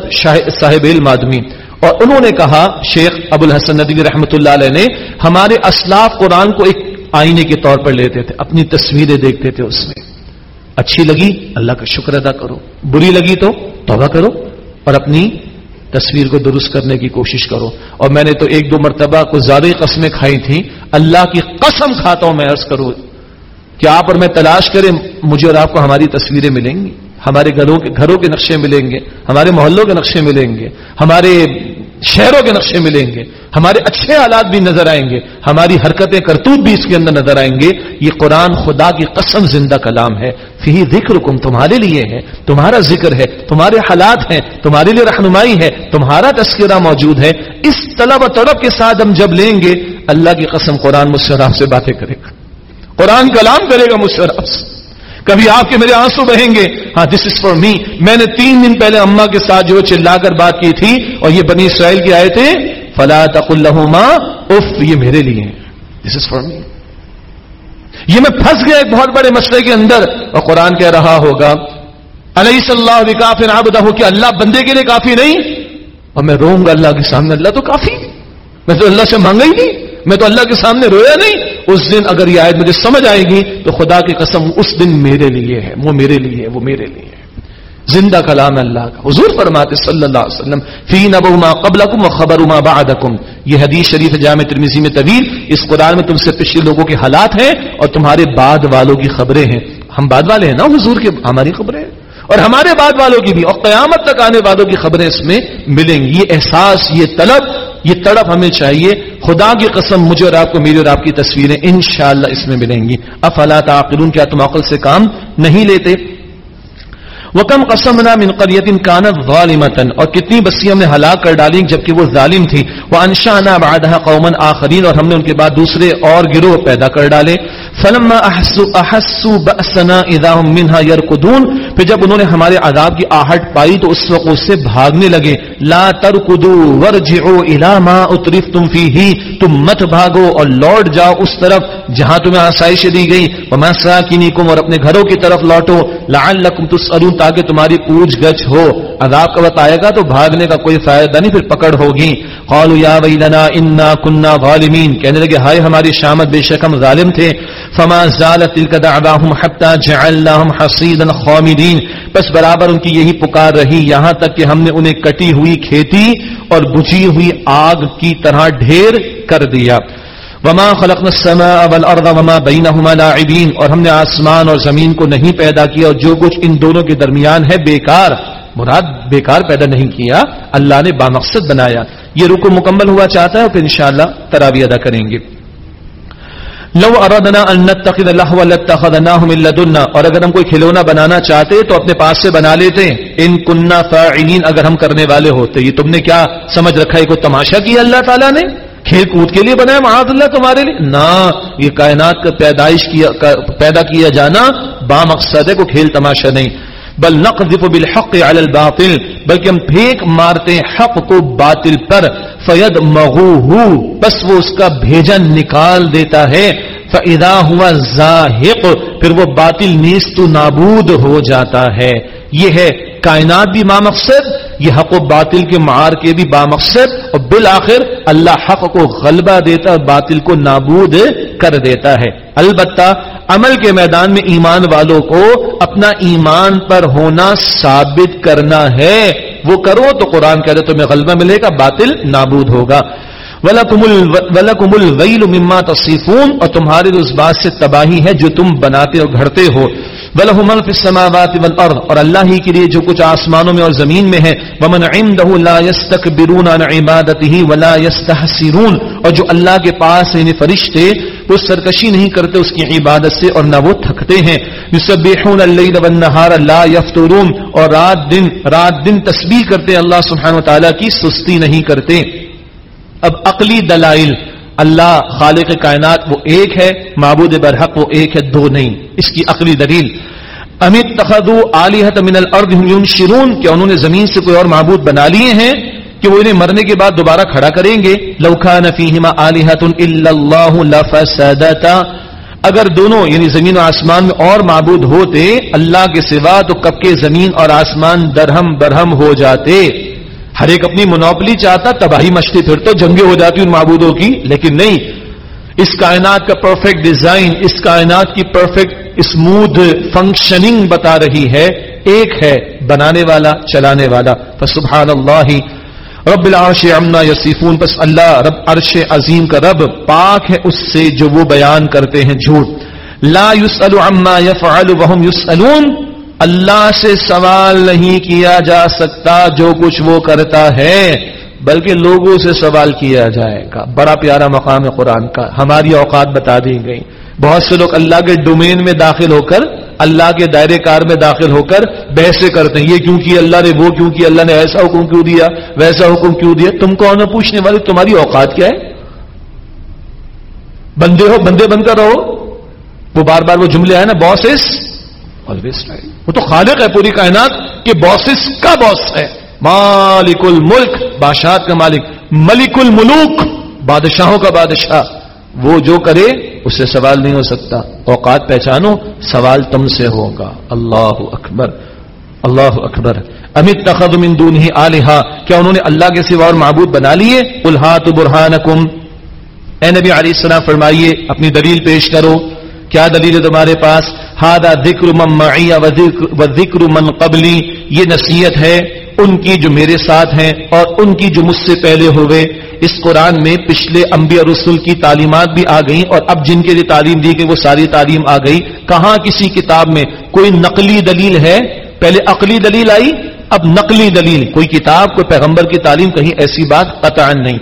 صاحب علم آدمی۔ اور انہوں نے کہا، شیخ ابو الحسن ندوی رحمۃ اللہ علیہ نے ہمارے اسلاف قرآن کو ایک آئینے کے طور پر لیتے تھے، اپنی تصویریں دیکھتے تھے اس میں۔ اچھی لگی، اللہ کا شکر ادا کرو۔ بری لگی تو توبہ کرو اور اپنی تصویر کو درست کرنے کی کوشش کرو۔ اور میں نے تو ایک دو مرتبہ کو زیادہ قسمیں کھائی تھیں، اللہ کی قسم کھاتا ہوں، میں عرض کروں کہ آپ اور میں تلاش کریں، مجھے اور آپ کو ہماری تصویریں ملیں گی۔ ہمارے گھروں کے گھروں کے نقشے ملیں گے، ہمارے محلوں کے نقشے ملیں گے، ہمارے شہروں کے نقشے ملیں گے، ہمارے اچھے حالات بھی نظر آئیں گے، ہماری حرکتیں کرتوت بھی اس کے اندر نظر آئیں گے۔ یہ قرآن خدا کی قسم زندہ کلام ہے۔ فی ذکر کم تمہارے لیے ہے، تمہارا ذکر ہے، تمہارے حالات ہیں، تمہارے لیے رہنمائی ہے، تمہارا تذکرہ موجود ہے۔ اس طلب و طلب کے ساتھ ہم جب لیں گے، اللہ کی قسم قرآن مشرف سے باتیں کرے گا۔ قرآن کلام کرے گا مشرف سے کبھی آپ کے میرے آنسو بہیں گے ہاں دس از فار می میں نے تین دن پہلے اما کے ساتھ جو چلا کر بات کی تھی اور یہ بنی اسرائیل کی آئے تھے۔ فلا تق اللہ اف، یہ میرے لیے۔ دس از فار می یہ میں پھنس گیا ایک بہت بڑے مسئلے کے اندر۔ اور قرآن کہہ رہا ہوگا، علیہ صلی اللہ کافی نہ ہو کہ اللہ بندے کے لیے کافی نہیں، اور میں روؤں گا اللہ کے سامنے۔ اللہ تو کافی میں تو اللہ سے مانگا ہی نہیں۔ میں تو اللہ کے سامنے رویا نہیں، اس دن اگر یہ آیت مجھے سمجھ آئے گی تو خدا کی قسم اس دن میرے لیے ہے، وہ میرے لیے ہے، وہ میرے لیے ہے۔ زندہ کلام اللہ کا۔ حضور فرماتے صلی اللہ علیہ وسلم، فی نبو ما قبلکم و خبر ما بعدکم یہ حدیث شریف جامع ترمیزی میں طویل، اس قرآن میں تم سے پچھلے لوگوں کے حالات ہیں اور تمہارے بعد والوں کی خبریں ہیں۔ ہم بعد والے ہیں نا حضور کے، ہماری خبریں۔ ہیں اور ہمارے بعد والوں کی بھی، اور قیامت تک آنے والوں کی خبریں اس میں ملیں گی۔ یہ احساس، یہ طلب یہ تڑپ ہمیں چاہیے۔ خدا کی قسم، مجھے اور آپ کو، میری اور آپ کی تصویریں انشاءاللہ اس میں ملیں گی۔ افلا تعقلون، کیا تم عقل سے کام نہیں لیتے؟ وکم قسمنا من قریت کانت ظالمتن اور کتنی بستی ہم نے ہلاک کر ڈالی جبکہ وہ ظالم تھی۔ وہ انشانہ بعدها قومن آخرین اور ہم نے ان کے بعد دوسرے اور گروہ پیدا کر ڈالے۔ فلما احسوا احسوا باسنا اذا هم منها يركضون۔ پھر جب انہوں نے ہمارے عذاب کی آہٹ پائی تو اس وقت اس سے بھاگنے لگے۔ لا ترکضوا ورجعوا الى ما اترفتم فيه تم مت بھاگو اور لوٹ جاؤ اس طرف جہاں تمہیں آسائش دی گئی وما ساکنیکم اور اپنے گھروں کی طرف لوٹو۔ لعلکم تسالون تاکہ تمہاری پوچھ گچھ ہو۔ عذاب کا وقت آئے گا تو بھاگنے کا کوئی فائدہ نہیں، پھر پکڑ ہوگی۔ قالوا یا ویلنا انا كنا ظالمین۔ کہنے لگے، ہائے ہماری شامت، بے شک ہم ظالم تھے۔ فما زالت تلك دعواهم حتى جعلناهم حصيدا خامدين بس برابر ان کی یہی پکار رہی یہاں تک کہ ہم نے انہیں کٹی ہوئی کھیتی اور بجھی ہوئی آگ کی طرح ڈھیر کر دیا۔ وما خلقنا السماء والارض وما بينهما لاعبين اور ہم نے آسمان اور زمین کو نہیں پیدا کیا اور جو کچھ ان دونوں کے درمیان ہے بیکار، مراد بیکار پیدا نہیں کیا، اللہ نے بامقصد بنایا۔ یہ رکو مکمل ہوا چاہتا ہے اور پھر انشاءاللہ تراوی ادا کریں گے۔ لو اردنا ان نتخذ لهوا لاتخذناه من لدنا اور اگر ہم کوئی کھلونا بنانا چاہتے تو اپنے پاس سے بنا لیتے۔ ان كنا فاعلين اگر ہم کرنے والے ہوتے۔ یہ تم نے کیا سمجھ رکھا ہے؟ کوئی تماشا کیا اللہ تعالی نے؟ کھیل کود کے لیے بنایا معاذ اللہ تمہارے لیے؟ نہ، یہ کائنات کا پیدائش کیا پیدا کیا جانا با مقصد ہے کو کھیل تماشا نہیں۔ بل نقذف بالحق على الباطل، بلکہ ہم پھینک مارتے حق کو باطل پر۔ فید مغوہ بس وہ اس کا بھیجن نکال دیتا ہے، فَإِذَا هُوَ زَاهِقُ پھر وہ باطل نیست و نابود ہو جاتا ہے۔ یہ ہے کائنات بھی مقصد یہ حق و باطل کے معار کے بھی بامقصد، اور بالآخر اللہ حق کو غلبہ دیتا اور باطل کو نابود کر دیتا ہے۔ البتہ عمل کے میدان میں ایمان والوں کو اپنا ایمان پر ہونا ثابت کرنا ہے۔ وہ کرو تو قرآن کہہ دے تمہیں غلبہ ملے گا، باطل نابود ہوگا۔ ولکم الویل مما تصفون، اور تمہارے اس بات سے تباہی ہے جو تم بناتے اور گھڑتے ہو۔ ولہ من السماوات والارض اور اللہ ہی کے لیے جو کچھ آسمانوں میں اور زمین میں ہے۔ ومن عنده لا يستكبرون عن عبادته ولا يستحسرون، اور جو اللہ کے پاس یعنی فرشتے وہ سرکشی نہیں کرتے اس کی عبادت سے اور نہ وہ تھکتے ہیں۔ یسبحون اللیل والنهار لا یفترون اور رات دن رات دن تسبیح کرتے اللہ سبحانہ و تعالی کی سستی نہیں کرتے۔ اب عقلی دلائل، اللہ، خالق کائنات وہ ایک ہے، معبود برحق وہ ایک ہے، دو نہیں۔ اس کی عقلی دلیل۔ امت تخدو علیحت من الارض شرون کیا انہوں نے زمین سے کوئی اور معبود بنا لیے ہیں؟ کہ وہ انہیں مرنے کے بعد دوبارہ کھڑا کریں گے۔ لوکھا نفیما علیحت لفسدتا۔ اگر دونوں یعنی زمین و آسمان میں اور معبود ہوتے، اللہ کے سوا تو کب کے زمین اور آسمان درہم برہم ہو جاتے۔ ہر ایک اپنی منوپلی چاہتا، تباہی مچتی پھر تو جنگیں ہو جاتی ان معبودوں کی، لیکن نہیں۔ اس کائنات کا پرفیکٹ ڈیزائن اس کائنات کی پرفیکٹ اسموتھ فنکشننگ بتا رہی ہے۔ ایک ہے بنانے والا، چلانے والا۔ فسبحان اللہ رب العرش امنا یسیفون پس اللہ رب عرش عظیم کا رب پاک ہے اس سے جو وہ بیان کرتے ہیں جھوٹ۔ لا يسأل عما يفعل وهم يسألون اللہ سے سوال نہیں کیا جا سکتا جو کچھ وہ کرتا ہے، بلکہ لوگوں سے سوال کیا جائے گا۔ بڑا پیارا مقام ہے قرآن کا۔ ہماری اوقات بتا دی گئی۔ بہت سے لوگ اللہ کے ڈومین میں داخل ہو کر اللہ کے دائرے کار میں داخل ہو کر بحثے کرتے ہیں۔ یہ کیوں کی اللہ نے وہ کیوں کی اللہ نے ایسا حکم کیوں دیا؟ ویسا حکم کیوں دیا؟ تم کون پوچھنے والے، تمہاری اوقات کیا ہے؟ بندے ہو، بندے بن کر رہو۔ وہ بار بار وہ جملے آئے نا باس آلویز رائٹ وہ تو خالق ہے پوری کائنات کہ باسس کا باس ہے۔ مالک الملک، بادشاہ کا مالک۔ ملک الملوک، بادشاہوں کا بادشاہ۔ وہ جو کرے اس سے سوال نہیں ہو سکتا۔ اوقات پہچانو، سوال تم سے ہوگا۔ اللہ اکبر۔ اللہ اکبر۔ امت تخد من دون ہی آلحا کیا انہوں نے اللہ کے سوا اور معبود بنا لیے؟ الحات برہانکم۔ اے نبی علیہ السلام، فرمائیے، اپنی دلیل پیش کرو۔ کیا دلیل ہے تمہارے پاس؟ ہادا ذکر من معیہ و ذکر من قبلی۔ یہ نصیحت ہے، ان کی جو میرے ساتھ ہیں اور ان کی جو مجھ سے پہلے ہوئے۔ اس قرآن میں پچھلے انبیاء رسول کی تعلیمات بھی آ گئیں اور اب جن کے لیے تعلیم دی گئی وہ ساری تعلیم آ گئی۔ کہاں کسی کتاب میں کوئی نقلی دلیل ہے؟ پہلے عقلی دلیل آئی، اب نقلی دلیل۔ کوئی کتاب، کوئی پیغمبر کی تعلیم، کہیں ایسی بات قطع نہیں۔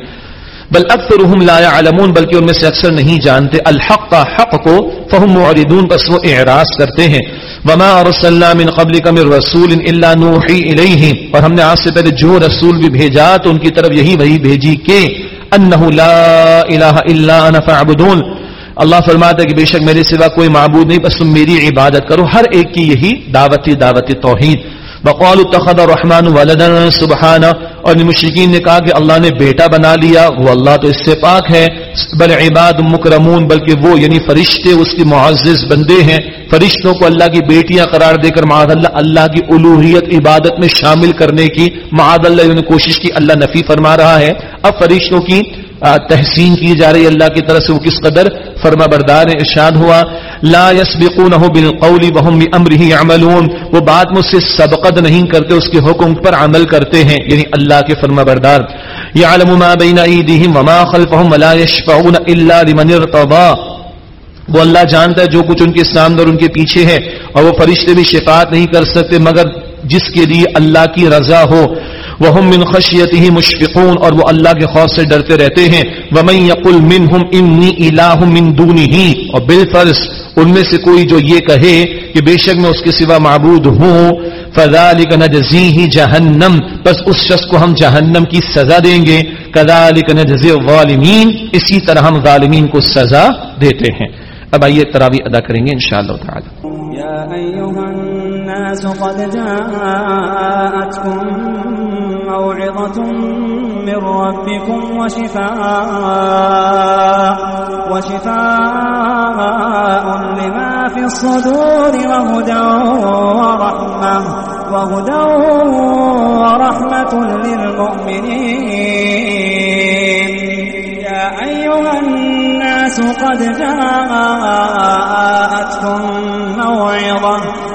بل اکثرهم لا يعلمون بلکہ ان میں سے اکثر نہیں جانتے۔ الحق کا حق کو فهم معرضون، بس وہ اعراض کرتے ہیں۔ وما ارسلنا من قبلك من رسول الا نوحي اليه اور ہم نے آج سے پہلے جو رسول بھی بھیجا تو ان کی طرف یہی وہی بھیجی کہ انه لا اله الا انا فاعبدون۔ اللہ فرماتا ہے کہ بے شک میرے سوا کوئی معبود نہیں، بس تم میری عبادت کرو، ہر ایک کی یہی دعوتی دعوت توحید۔ بقول اتخذ الرحمن ولدا سبحانہ اور مشرقین نے کہا کہ اللہ نے بیٹا بنا لیا، وہ اللہ تو اس سے پاک ہے بل عباد مکرمون، بلکہ وہ یعنی فرشتے، اس کی معزز بندے ہیں۔ فرشتوں کو اللہ کی بیٹیاں قرار دے کر معاذ اللہ اللہ کی الوحیت عبادت میں شامل کرنے کی، معاذ اللہ نے کوشش کی، اللہ نفی فرما رہا ہے۔ اب فرشتوں کی تحسین کی جا رہی اللہ کی طرف سے، وہ کس قدر؟ فرما بردار ارشاد ہوا، لا يسبقونه بالقول وهم بامره يعملون، وہ بات مجھ سے سبقت نہیں کرتے، اس کے حکم پر عمل کرتے ہیں یعنی اللہ کے فرما بردار۔ يعلم ما بين ايديهم وما خلفهم ولا يشفعون الا لمن ارتضى وہ اللہ جانتا ہے جو کچھ ان کے سامنے اور ان کے پیچھے ہے، اور وہ فرشتے بھی شفاعت نہیں کر سکتے، مگر جس کے لیے اللہ کی رضا ہو۔ وہ من خشیت ہی مشفقون اور وہ اللہ کے خوف سے ڈرتے رہتے ہیں۔ ومن یقل منہم انی الہ من دونہی اور بالفرض ان میں سے کوئی جو یہ کہے کہ بے شک میں اس کے سوا معبود ہوں۔ فذالک نجزیہ جہنم بس اس شخص کو ہم جہنم کی سزا دیں گے۔ کذالک نجزی الظالمین اسی طرح ہم ظالمین کو سزا دیتے ہیں۔ اب آئیے تراوی ادا کریں گے انشاءاللہ تعالی۔ یا ایوہ الناس قد جاءتكم موعظة من ربكم وشفاء وشفاء لما في الصدور، وهدى ورحمة وهدى ورحمة للمؤمنين. يا أيها الناس قد جاءتكم موعظة